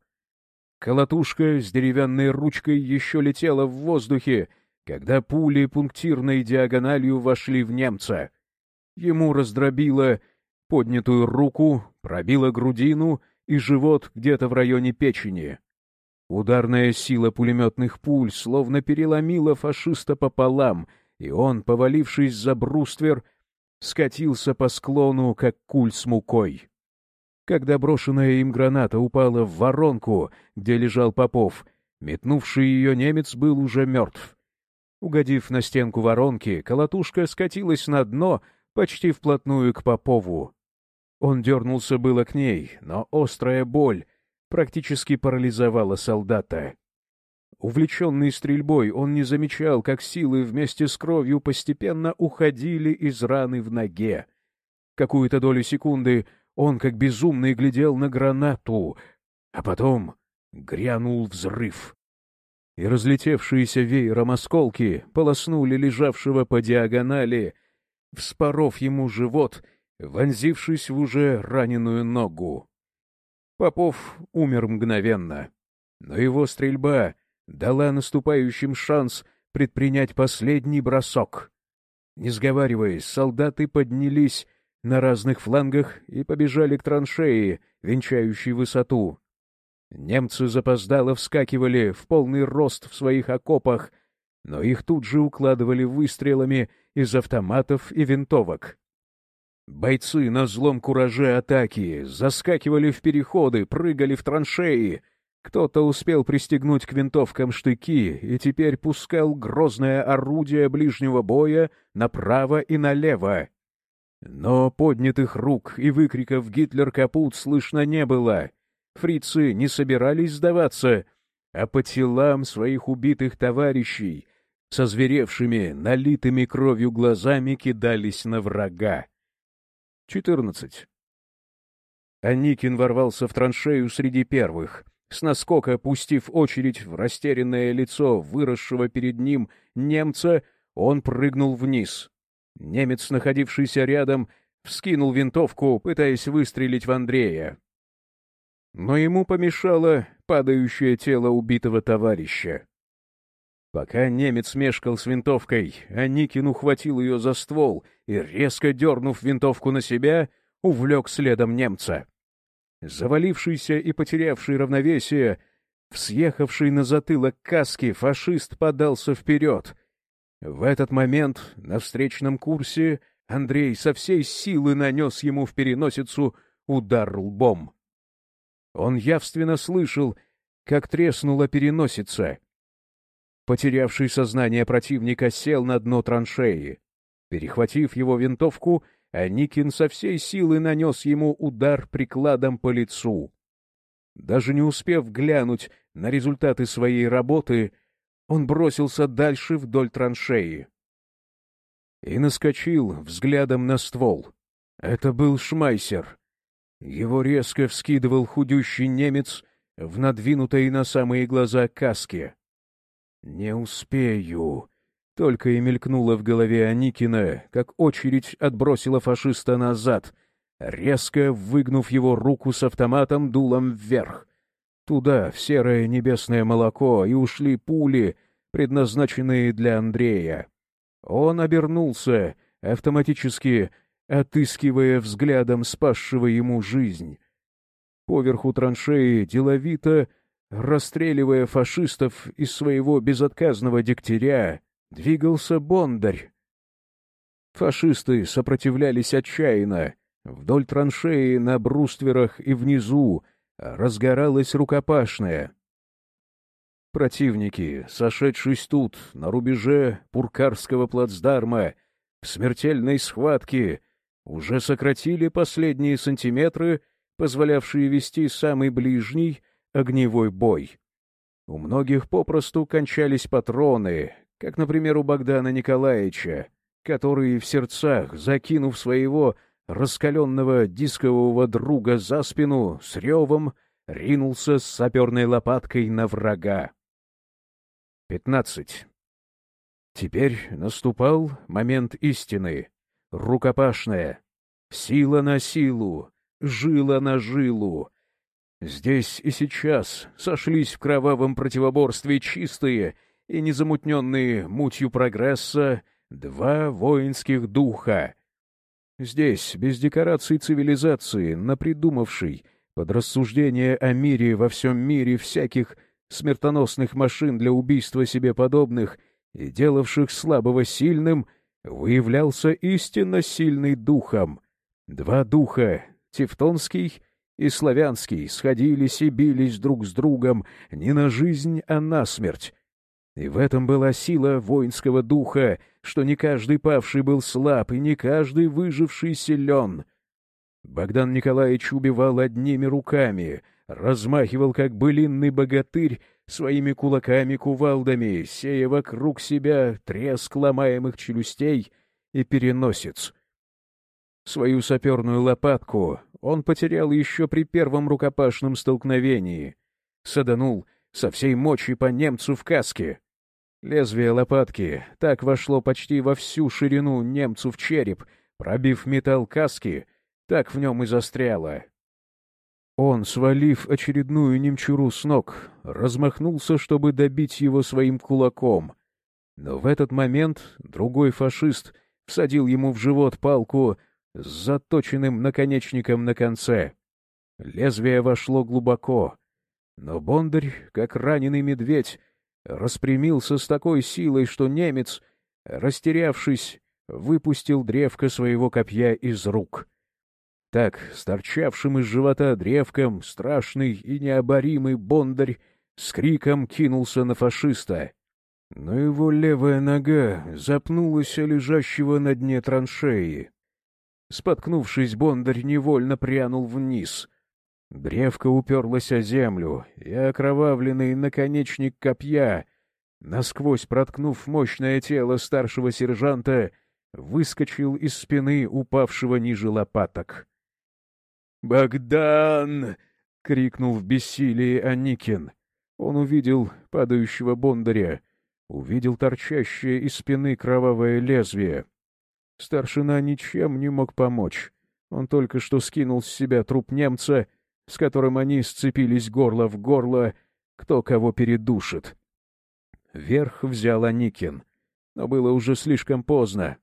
Колотушка с деревянной ручкой еще летела в воздухе, когда пули пунктирной диагональю вошли в немца. Ему раздробило поднятую руку, пробило грудину и живот где-то в районе печени. Ударная сила пулеметных пуль словно переломила фашиста пополам, и он, повалившись за бруствер, скатился по склону, как куль с мукой. Когда брошенная им граната упала в воронку, где лежал Попов, метнувший ее немец был уже мертв. Угодив на стенку воронки, колотушка скатилась на дно почти вплотную к Попову. Он дернулся было к ней, но острая боль практически парализовала солдата. Увлеченный стрельбой, он не замечал, как силы вместе с кровью постепенно уходили из раны в ноге. Какую-то долю секунды он, как безумный, глядел на гранату, а потом грянул взрыв и разлетевшиеся веером осколки полоснули лежавшего по диагонали, вспоров ему живот, вонзившись в уже раненую ногу. Попов умер мгновенно, но его стрельба дала наступающим шанс предпринять последний бросок. Не сговариваясь, солдаты поднялись на разных флангах и побежали к траншеи, венчающей высоту. Немцы запоздало вскакивали в полный рост в своих окопах, но их тут же укладывали выстрелами из автоматов и винтовок. Бойцы на злом кураже атаки заскакивали в переходы, прыгали в траншеи. Кто-то успел пристегнуть к винтовкам штыки и теперь пускал грозное орудие ближнего боя направо и налево. Но поднятых рук и выкриков «Гитлер капут» слышно не было. Фрицы не собирались сдаваться, а по телам своих убитых товарищей со зверевшими, налитыми кровью глазами кидались на врага. 14. Аникин ворвался в траншею среди первых, с наскока пустив очередь в растерянное лицо выросшего перед ним немца, он прыгнул вниз. Немец, находившийся рядом, вскинул винтовку, пытаясь выстрелить в Андрея. Но ему помешало падающее тело убитого товарища. Пока немец мешкал с винтовкой, Аникин ухватил ее за ствол и, резко дернув винтовку на себя, увлек следом немца. Завалившийся и потерявший равновесие, всъехавший на затылок каски, фашист подался вперед. В этот момент на встречном курсе Андрей со всей силы нанес ему в переносицу удар лбом. Он явственно слышал, как треснула переносица — Потерявший сознание противника сел на дно траншеи. Перехватив его винтовку, Аникин со всей силы нанес ему удар прикладом по лицу. Даже не успев глянуть на результаты своей работы, он бросился дальше вдоль траншеи. И наскочил взглядом на ствол. Это был Шмайсер. Его резко вскидывал худющий немец в надвинутой на самые глаза каске. «Не успею!» Только и мелькнуло в голове Аникина, как очередь отбросила фашиста назад, резко выгнув его руку с автоматом дулом вверх. Туда, в серое небесное молоко, и ушли пули, предназначенные для Андрея. Он обернулся, автоматически отыскивая взглядом спасшего ему жизнь. Поверху траншеи деловито Расстреливая фашистов из своего безотказного дегтяря, двигался Бондарь. Фашисты сопротивлялись отчаянно. Вдоль траншеи на брустверах и внизу разгоралась рукопашная. Противники, сошедшись тут, на рубеже Пуркарского плацдарма, в смертельной схватке, уже сократили последние сантиметры, позволявшие вести самый ближний — огневой бой. У многих попросту кончались патроны, как, например, у Богдана Николаевича, который в сердцах, закинув своего раскаленного дискового друга за спину, с ревом ринулся с саперной лопаткой на врага. Пятнадцать. Теперь наступал момент истины, рукопашная. Сила на силу, жила на жилу, Здесь и сейчас сошлись в кровавом противоборстве чистые и незамутненные мутью прогресса два воинских духа. Здесь, без декораций цивилизации, напридумавший под рассуждение о мире во всем мире всяких смертоносных машин для убийства себе подобных и делавших слабого сильным, выявлялся истинно сильный духом. Два духа — Тевтонский — и славянский сходились и бились друг с другом не на жизнь, а на смерть. И в этом была сила воинского духа, что не каждый павший был слаб, и не каждый выживший силен. Богдан Николаевич убивал одними руками, размахивал, как былинный богатырь, своими кулаками-кувалдами, сея вокруг себя треск ломаемых челюстей и переносиц. Свою саперную лопатку он потерял еще при первом рукопашном столкновении. Саданул со всей мочи по немцу в каске. Лезвие лопатки так вошло почти во всю ширину немцу в череп, пробив металл каски, так в нем и застряло. Он, свалив очередную немчуру с ног, размахнулся, чтобы добить его своим кулаком. Но в этот момент другой фашист всадил ему в живот палку с заточенным наконечником на конце. Лезвие вошло глубоко. Но Бондарь, как раненый медведь, распрямился с такой силой, что немец, растерявшись, выпустил древко своего копья из рук. Так, с торчавшим из живота древком, страшный и необоримый Бондарь с криком кинулся на фашиста. Но его левая нога запнулась о лежащего на дне траншеи. Споткнувшись, Бондарь невольно прянул вниз. Древко уперлось о землю, и окровавленный наконечник копья, насквозь проткнув мощное тело старшего сержанта, выскочил из спины упавшего ниже лопаток. «Богдан!» — крикнул в бессилии Аникин. Он увидел падающего Бондаря, увидел торчащее из спины кровавое лезвие. Старшина ничем не мог помочь. Он только что скинул с себя труп немца, с которым они сцепились горло в горло, кто кого передушит. Верх взял Аникин, но было уже слишком поздно.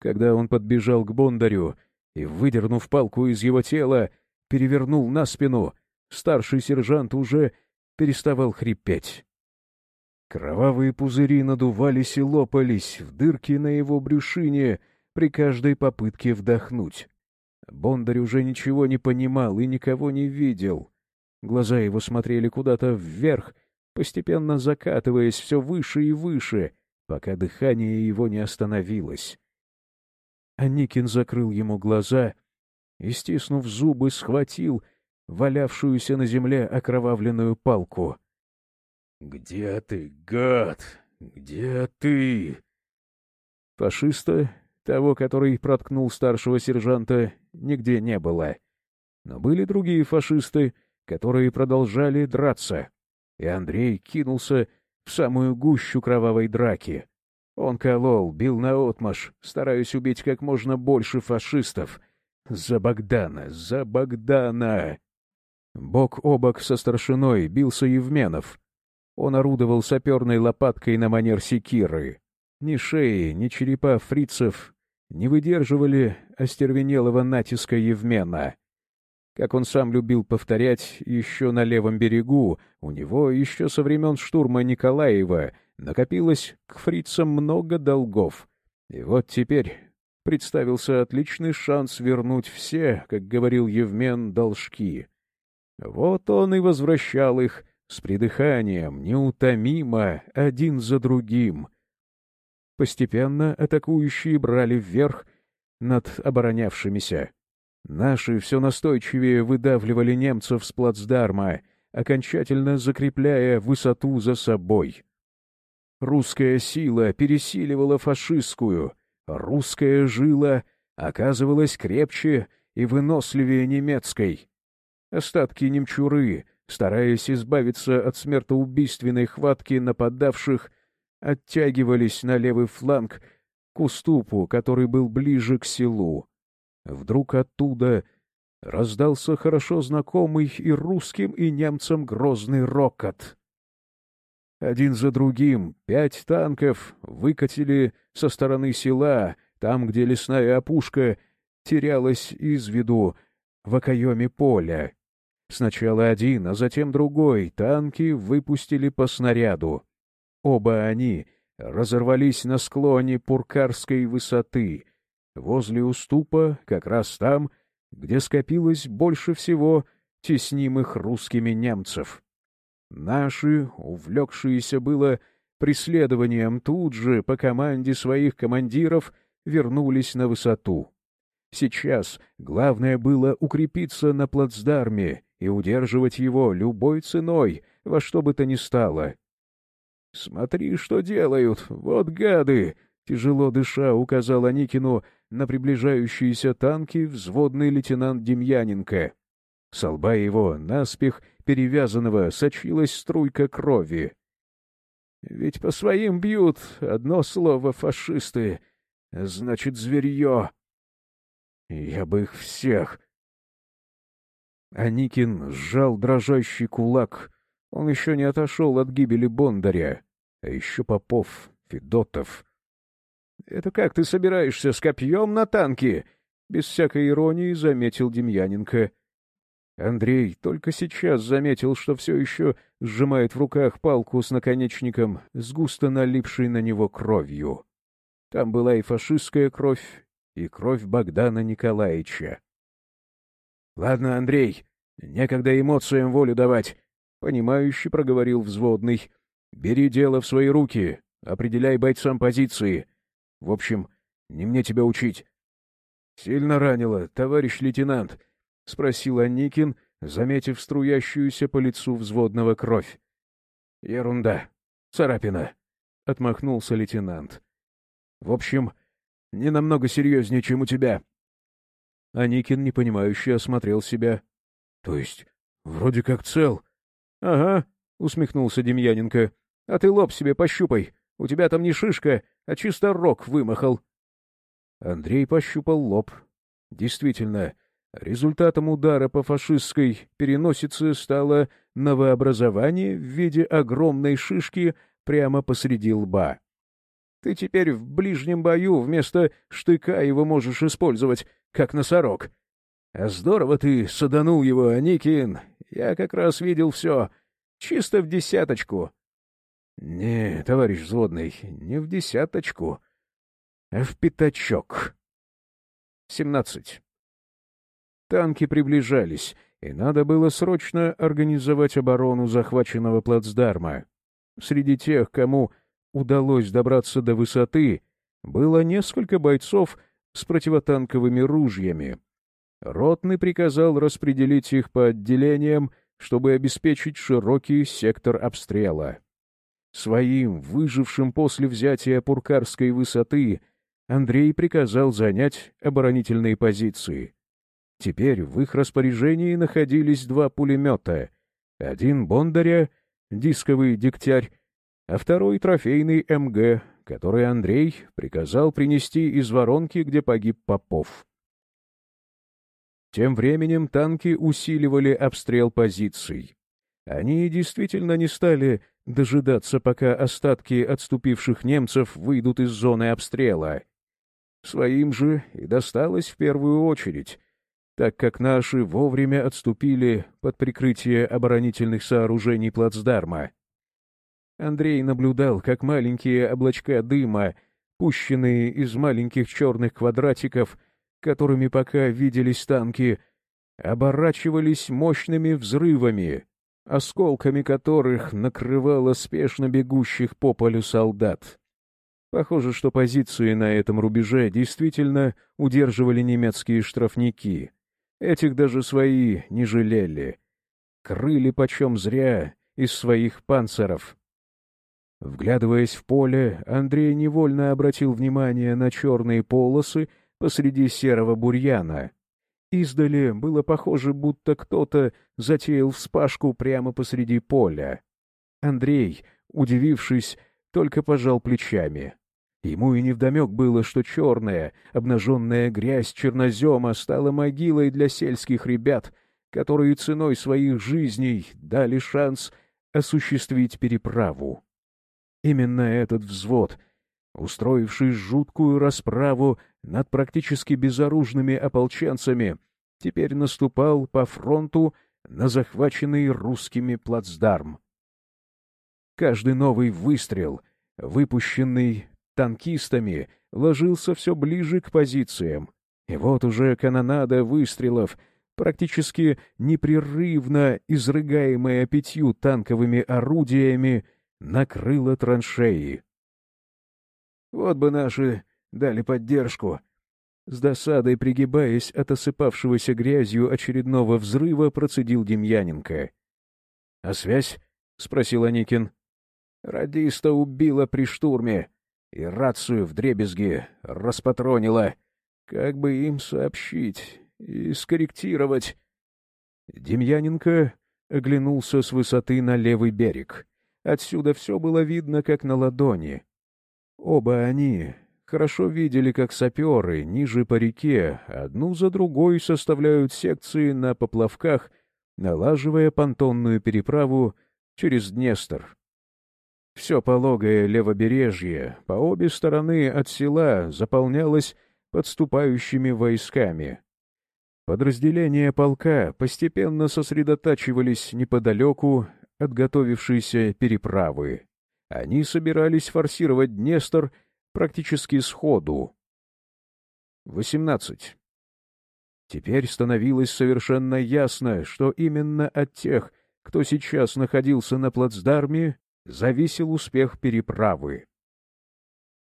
Когда он подбежал к Бондарю и, выдернув палку из его тела, перевернул на спину, старший сержант уже переставал хрипеть. Кровавые пузыри надувались и лопались в дырки на его брюшине при каждой попытке вдохнуть. Бондарь уже ничего не понимал и никого не видел. Глаза его смотрели куда-то вверх, постепенно закатываясь все выше и выше, пока дыхание его не остановилось. Аникин закрыл ему глаза и, стиснув зубы, схватил валявшуюся на земле окровавленную палку. — Где ты, гад? Где ты? Фашиста, того, который проткнул старшего сержанта, нигде не было. Но были другие фашисты, которые продолжали драться, и Андрей кинулся в самую гущу кровавой драки. Он колол, бил наотмашь, стараясь убить как можно больше фашистов. За Богдана! За Богдана! Бок о бок со старшиной бился Евменов. Он орудовал саперной лопаткой на манер секиры. Ни шеи, ни черепа фрицев не выдерживали остервенелого натиска Евмена. Как он сам любил повторять еще на левом берегу, у него еще со времен штурма Николаева — Накопилось к фрицам много долгов. И вот теперь представился отличный шанс вернуть все, как говорил Евмен, должки. Вот он и возвращал их с придыханием, неутомимо, один за другим. Постепенно атакующие брали вверх над оборонявшимися. Наши все настойчивее выдавливали немцев с плацдарма, окончательно закрепляя высоту за собой. Русская сила пересиливала фашистскую, русская жила оказывалась крепче и выносливее немецкой. Остатки немчуры, стараясь избавиться от смертоубийственной хватки нападавших, оттягивались на левый фланг к уступу, который был ближе к селу. Вдруг оттуда раздался хорошо знакомый и русским, и немцам грозный рокот. Один за другим пять танков выкатили со стороны села, там, где лесная опушка терялась из виду в окоеме поля. Сначала один, а затем другой танки выпустили по снаряду. Оба они разорвались на склоне Пуркарской высоты, возле уступа, как раз там, где скопилось больше всего теснимых русскими немцев. Наши, увлекшиеся было преследованием, тут же по команде своих командиров вернулись на высоту. Сейчас главное было укрепиться на плацдарме и удерживать его любой ценой, во что бы то ни стало. — Смотри, что делают! Вот гады! — тяжело дыша указал Аникину на приближающиеся танки взводный лейтенант Демьяненко. С лба его наспех перевязанного сочилась струйка крови. Ведь по своим бьют, одно слово фашисты, значит, зверье. Я бы их всех... Аникин сжал дрожащий кулак. Он еще не отошел от гибели Бондаря. А еще Попов, Федотов. — Это как ты собираешься с копьем на танке? — без всякой иронии заметил Демьяненко. Андрей только сейчас заметил, что все еще сжимает в руках палку с наконечником, с густо налипшей на него кровью. Там была и фашистская кровь, и кровь Богдана Николаевича. — Ладно, Андрей, некогда эмоциям волю давать, — понимающе проговорил взводный. — Бери дело в свои руки, определяй бойцам позиции. В общем, не мне тебя учить. — Сильно ранило, товарищ лейтенант, — спросил Аникин, заметив струящуюся по лицу взводного кровь. — Ерунда. Царапина, — отмахнулся лейтенант. — В общем, не намного серьезнее, чем у тебя. Аникин непонимающе осмотрел себя. — То есть, вроде как цел. — Ага, — усмехнулся Демьяненко. — А ты лоб себе пощупай. У тебя там не шишка, а чисто рог вымахал. Андрей пощупал лоб. Действительно, результатом удара по фашистской переносице стало новообразование в виде огромной шишки прямо посреди лба. Ты теперь в ближнем бою вместо штыка его можешь использовать, как носорог. А здорово ты саданул его, Аникин. Я как раз видел все. Чисто в десяточку. Не, товарищ взводный, не в десяточку, а в пятачок. Семнадцать. Танки приближались, и надо было срочно организовать оборону захваченного плацдарма. Среди тех, кому удалось добраться до высоты, было несколько бойцов с противотанковыми ружьями. Ротный приказал распределить их по отделениям, чтобы обеспечить широкий сектор обстрела. Своим, выжившим после взятия Пуркарской высоты, Андрей приказал занять оборонительные позиции. Теперь в их распоряжении находились два пулемета. Один Бондаря, дисковый дегтярь, а второй — трофейный МГ, который Андрей приказал принести из воронки, где погиб Попов. Тем временем танки усиливали обстрел позиций. Они действительно не стали дожидаться, пока остатки отступивших немцев выйдут из зоны обстрела. Своим же и досталось в первую очередь, так как наши вовремя отступили под прикрытие оборонительных сооружений плацдарма. Андрей наблюдал, как маленькие облачка дыма, пущенные из маленьких черных квадратиков, которыми пока виделись танки, оборачивались мощными взрывами, осколками которых накрывало спешно бегущих по полю солдат. Похоже, что позиции на этом рубеже действительно удерживали немецкие штрафники. Этих даже свои не жалели. Крыли почем зря из своих панцеров. Вглядываясь в поле, Андрей невольно обратил внимание на черные полосы посреди серого бурьяна. Издали было похоже, будто кто-то затеял вспашку прямо посреди поля. Андрей, удивившись, только пожал плечами. Ему и невдомек было, что черная, обнаженная грязь чернозема стала могилой для сельских ребят, которые ценой своих жизней дали шанс осуществить переправу. Именно этот взвод, устроивший жуткую расправу над практически безоружными ополченцами, теперь наступал по фронту на захваченный русскими плацдарм. Каждый новый выстрел, выпущенный танкистами, ложился все ближе к позициям. И вот уже канонада выстрелов, практически непрерывно изрыгаемая пятью танковыми орудиями, накрыла траншеи. Вот бы наши дали поддержку. С досадой пригибаясь от осыпавшегося грязью очередного взрыва, процедил Демьяненко. — А связь? — спросил Аникин. — Радиста убила при штурме и рацию в дребезги распатронила. Как бы им сообщить и скорректировать? Демьяненко оглянулся с высоты на левый берег. Отсюда все было видно, как на ладони. Оба они хорошо видели, как саперы ниже по реке одну за другой составляют секции на поплавках, налаживая понтонную переправу через Днестр. Все пологое левобережье по обе стороны от села заполнялось подступающими войсками. Подразделения полка постепенно сосредотачивались неподалеку от готовившейся переправы. Они собирались форсировать Днестр практически сходу. 18. Теперь становилось совершенно ясно, что именно от тех, кто сейчас находился на плацдарме, зависел успех переправы.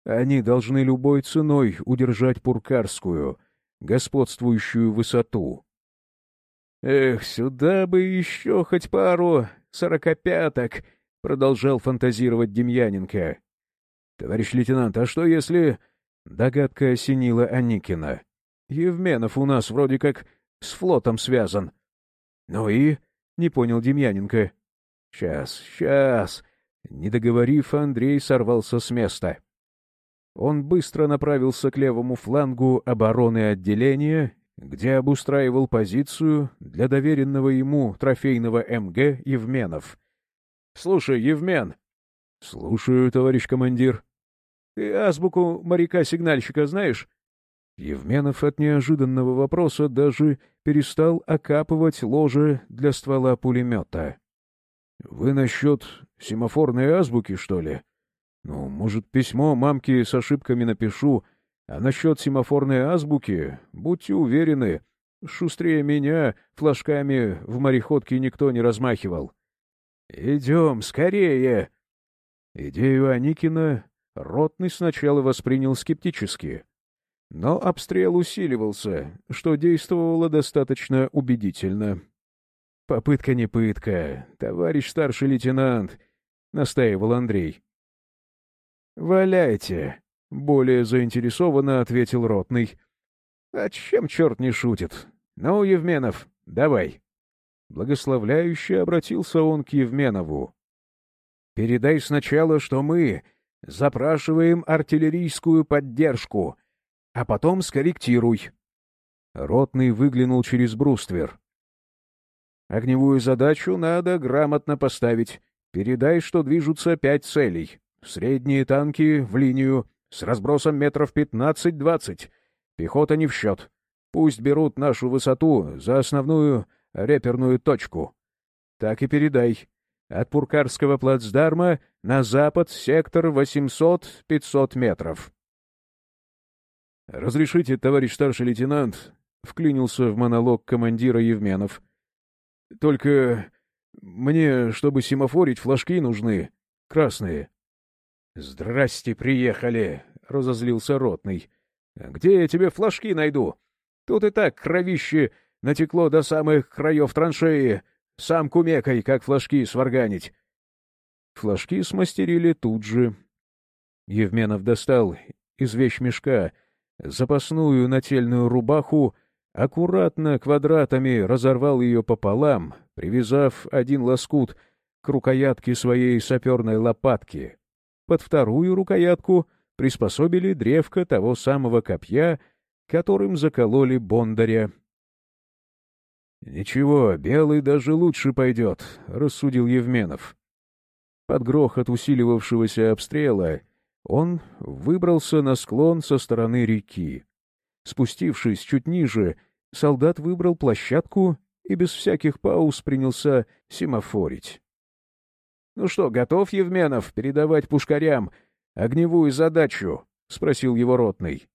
Они должны любой ценой удержать Пуркарскую, господствующую высоту. «Эх, сюда бы еще хоть пару сорокопяток!» — продолжал фантазировать Демьяненко. «Товарищ лейтенант, а что если...» Догадка осенила Аникина. «Евменов у нас вроде как с флотом связан». «Ну и?» — не понял Демьяненко. «Сейчас, сейчас!» Не договорив, Андрей сорвался с места. Он быстро направился к левому флангу обороны отделения, где обустраивал позицию для доверенного ему трофейного МГ Евменов. — Слушай, Евмен! — Слушаю, товарищ командир. — Ты азбуку моряка-сигнальщика знаешь? Евменов от неожиданного вопроса даже перестал окапывать ложе для ствола пулемета. — Вы насчет семафорной азбуки, что ли? Ну, может, письмо мамке с ошибками напишу, а насчет семафорной азбуки, будьте уверены, шустрее меня флажками в мореходке никто не размахивал. «Идем, скорее!» Идею Аникина Ротный сначала воспринял скептически, но обстрел усиливался, что действовало достаточно убедительно. «Попытка не пытка, товарищ старший лейтенант», — настаивал Андрей. «Валяйте», — более заинтересованно ответил Ротный. «А чем черт не шутит? Ну, Евменов, давай». Благословляюще обратился он к Евменову. «Передай сначала, что мы запрашиваем артиллерийскую поддержку, а потом скорректируй». Ротный выглянул через бруствер. «Огневую задачу надо грамотно поставить. Передай, что движутся пять целей. Средние танки в линию с разбросом метров пятнадцать-двадцать. Пехота не в счет. Пусть берут нашу высоту за основную реперную точку. Так и передай. От Пуркарского плацдарма на запад сектор 800-500 метров. «Разрешите, товарищ старший лейтенант», — вклинился в монолог командира Евменов. «Только мне, чтобы семафорить, флажки нужны. Красные». «Здрасте, приехали!» — разозлился ротный. «Где я тебе флажки найду? Тут и так кровище натекло до самых краев траншеи. Сам кумекой, как флажки сварганить». Флажки смастерили тут же. Евменов достал из вещмешка запасную нательную рубаху, аккуратно квадратами разорвал ее пополам, привязав один лоскут к рукоятке своей саперной лопатки. Под вторую рукоятку приспособили древко того самого копья, которым закололи бондаря. «Ничего, белый даже лучше пойдет», — рассудил Евменов. Под грохот усиливавшегося обстрела он выбрался на склон со стороны реки. Спустившись чуть ниже, солдат выбрал площадку и без всяких пауз принялся семафорить. «Ну что, готов, Евменов, передавать пушкарям огневую задачу?» — спросил его ротный.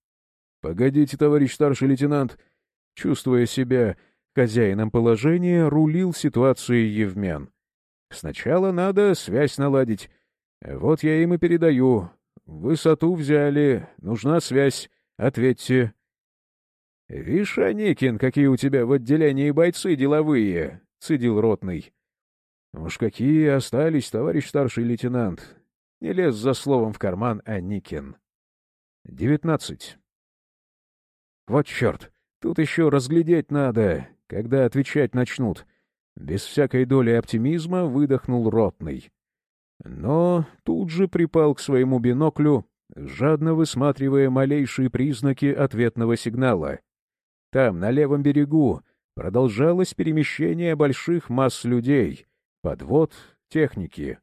«Погодите, товарищ старший лейтенант». Чувствуя себя хозяином положения, рулил ситуацией Евмен. «Сначала надо связь наладить. Вот я им и передаю. Высоту взяли, нужна связь. Ответьте». «Вишь, Аникин, какие у тебя в отделении бойцы деловые!» — цедил ротный. Уж какие остались, товарищ старший лейтенант. Не лез за словом в карман Аникин. Девятнадцать. Вот черт, тут еще разглядеть надо, когда отвечать начнут. Без всякой доли оптимизма выдохнул ротный. Но тут же припал к своему биноклю, жадно высматривая малейшие признаки ответного сигнала. Там, на левом берегу, продолжалось перемещение больших масс людей — подвод, техники.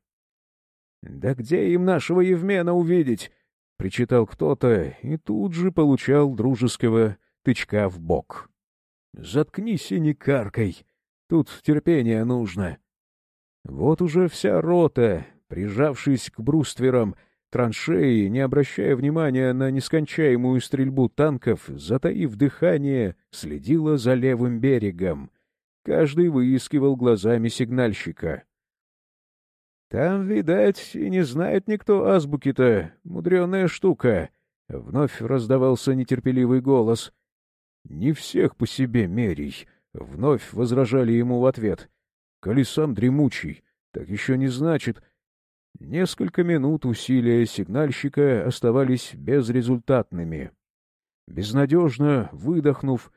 «Да где им нашего Евмена увидеть?» — причитал кто-то и тут же получал дружеского тычка в бок. Заткнись и не каркай. Тут терпение нужно. Вот уже вся рота, прижавшись к брустверам, траншеи, не обращая внимания на нескончаемую стрельбу танков, затаив дыхание, следила за левым берегом. Каждый выискивал глазами сигнальщика. «Там, видать, и не знает никто азбуки-то, мудреная штука», — вновь раздавался нетерпеливый голос. «Не всех по себе мерей», — вновь возражали ему в ответ. «Колесам дремучий, так еще не значит, Несколько минут усилия сигнальщика оставались безрезультатными. Безнадежно выдохнув,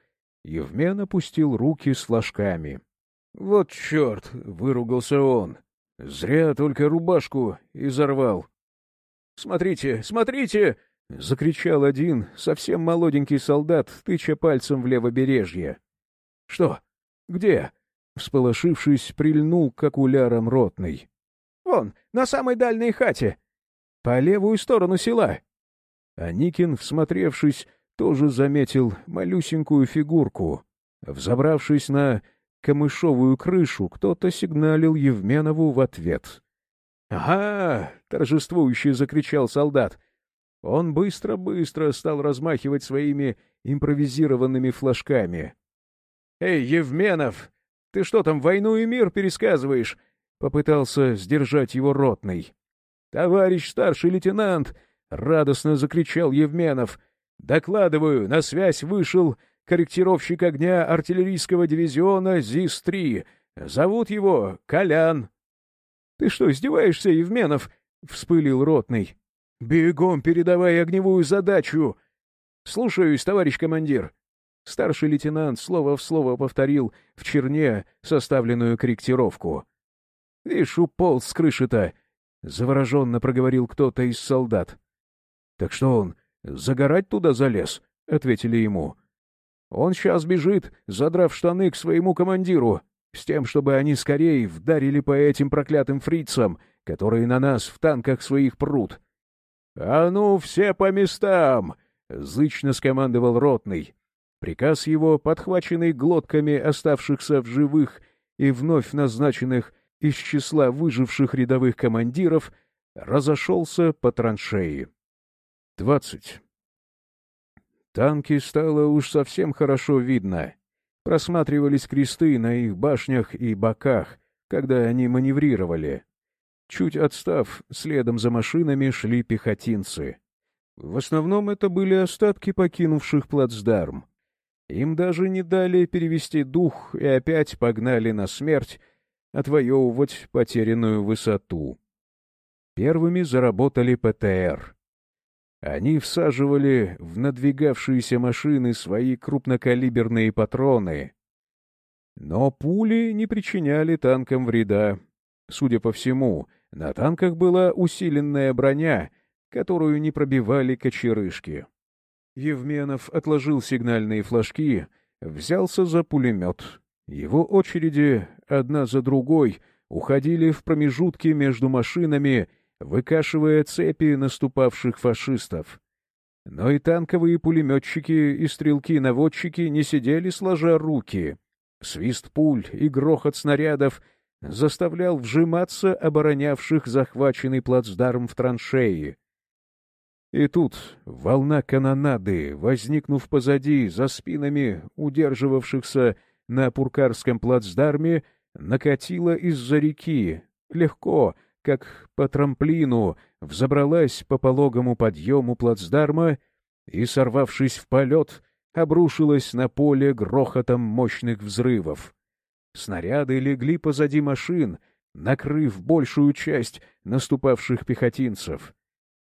Евмен опустил руки с флажками. — Вот черт! — выругался он. — Зря только рубашку изорвал. — Смотрите, смотрите! — закричал один совсем молоденький солдат, тыча пальцем в левобережье. — Что? Где? — всполошившись, прильнул к окулярам ротный. Вон, на самой дальней хате. По левую сторону села. Аникин, всмотревшись, тоже заметил малюсенькую фигурку. Взобравшись на камышовую крышу, кто-то сигналил Евменову в ответ. «Ага!» — торжествующе закричал солдат. Он быстро-быстро стал размахивать своими импровизированными флажками. «Эй, Евменов, ты что там, войну и мир пересказываешь? Попытался сдержать его ротный. «Товарищ старший лейтенант!» — радостно закричал Евменов. «Докладываю, на связь вышел корректировщик огня артиллерийского дивизиона ЗИС-3. Зовут его Колян». «Ты что, издеваешься, Евменов?» — вспылил ротный. «Бегом передавай огневую задачу!» «Слушаюсь, товарищ командир!» Старший лейтенант слово в слово повторил в черне составленную корректировку. — Вишь, уполз с крыши-то! — завороженно проговорил кто-то из солдат. — Так что он, загорать туда залез? — ответили ему. — Он сейчас бежит, задрав штаны к своему командиру, с тем, чтобы они скорее вдарили по этим проклятым фрицам, которые на нас в танках своих прут. — А ну, все по местам! — зычно скомандовал ротный. Приказ его, подхваченный глотками оставшихся в живых и вновь назначенных из числа выживших рядовых командиров разошелся по траншеи. Двадцать. Танки стало уж совсем хорошо видно. Просматривались кресты на их башнях и боках, когда они маневрировали. Чуть отстав, следом за машинами шли пехотинцы. В основном это были остатки покинувших плацдарм. Им даже не дали перевести дух и опять погнали на смерть отвоевывать потерянную высоту. Первыми заработали ПТР. Они всаживали в надвигавшиеся машины свои крупнокалиберные патроны. Но пули не причиняли танкам вреда. Судя по всему, на танках была усиленная броня, которую не пробивали кочерышки. Евменов отложил сигнальные флажки, взялся за пулемет. Его очереди, одна за другой, уходили в промежутки между машинами, выкашивая цепи наступавших фашистов. Но и танковые пулеметчики и стрелки-наводчики не сидели сложа руки. Свист пуль и грохот снарядов заставлял вжиматься оборонявших захваченный плацдарм в траншеи. И тут волна канонады, возникнув позади, за спинами удерживавшихся на Пуркарском плацдарме накатила из-за реки, легко, как по трамплину, взобралась по пологому подъему плацдарма и, сорвавшись в полет, обрушилась на поле грохотом мощных взрывов. Снаряды легли позади машин, накрыв большую часть наступавших пехотинцев.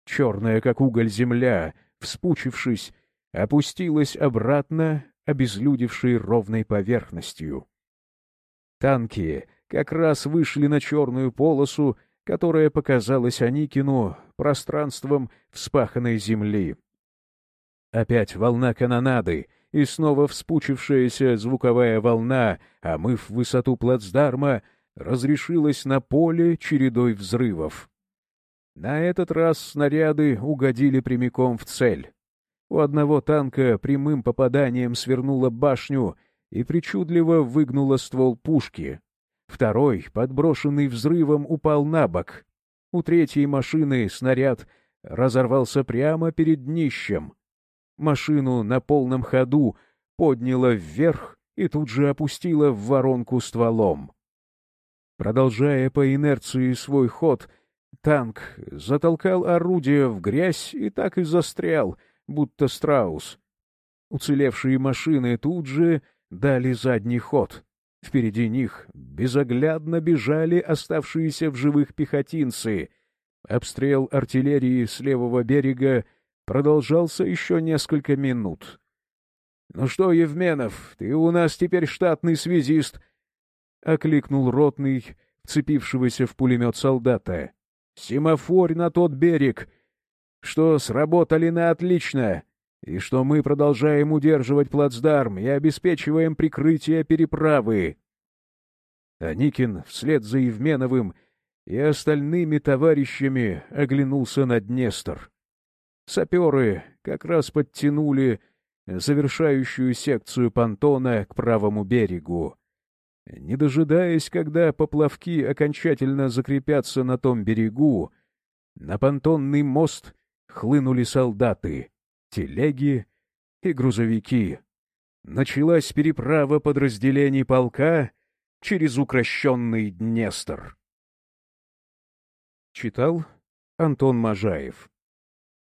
Черная, как уголь, земля, вспучившись, опустилась обратно обезлюдевшей ровной поверхностью. Танки как раз вышли на черную полосу, которая показалась Аникину пространством вспаханной земли. Опять волна канонады, и снова вспучившаяся звуковая волна, омыв высоту плацдарма, разрешилась на поле чередой взрывов. На этот раз снаряды угодили прямиком в цель. У одного танка прямым попаданием свернула башню, и причудливо выгнула ствол пушки. Второй, подброшенный взрывом, упал на бок. У третьей машины снаряд разорвался прямо перед днищем. Машину на полном ходу подняло вверх и тут же опустило в воронку стволом. Продолжая по инерции свой ход, танк затолкал орудие в грязь и так и застрял, будто страус. Уцелевшие машины тут же дали задний ход. Впереди них безоглядно бежали оставшиеся в живых пехотинцы. Обстрел артиллерии с левого берега продолжался еще несколько минут. — Ну что, Евменов, ты у нас теперь штатный связист, — окликнул ротный, вцепившегося в пулемет солдата. — Семафорь на тот берег! Что, сработали на отлично! И что мы продолжаем удерживать плацдарм и обеспечиваем прикрытие переправы! Аникин вслед за Евменовым и остальными товарищами оглянулся на Днестр. Саперы как раз подтянули завершающую секцию понтона к правому берегу. Не дожидаясь, когда поплавки окончательно закрепятся на том берегу, на понтонный мост хлынули солдаты, телеги и грузовики. Началась переправа подразделений полка через укращенный Днестр. Читал Антон Можаев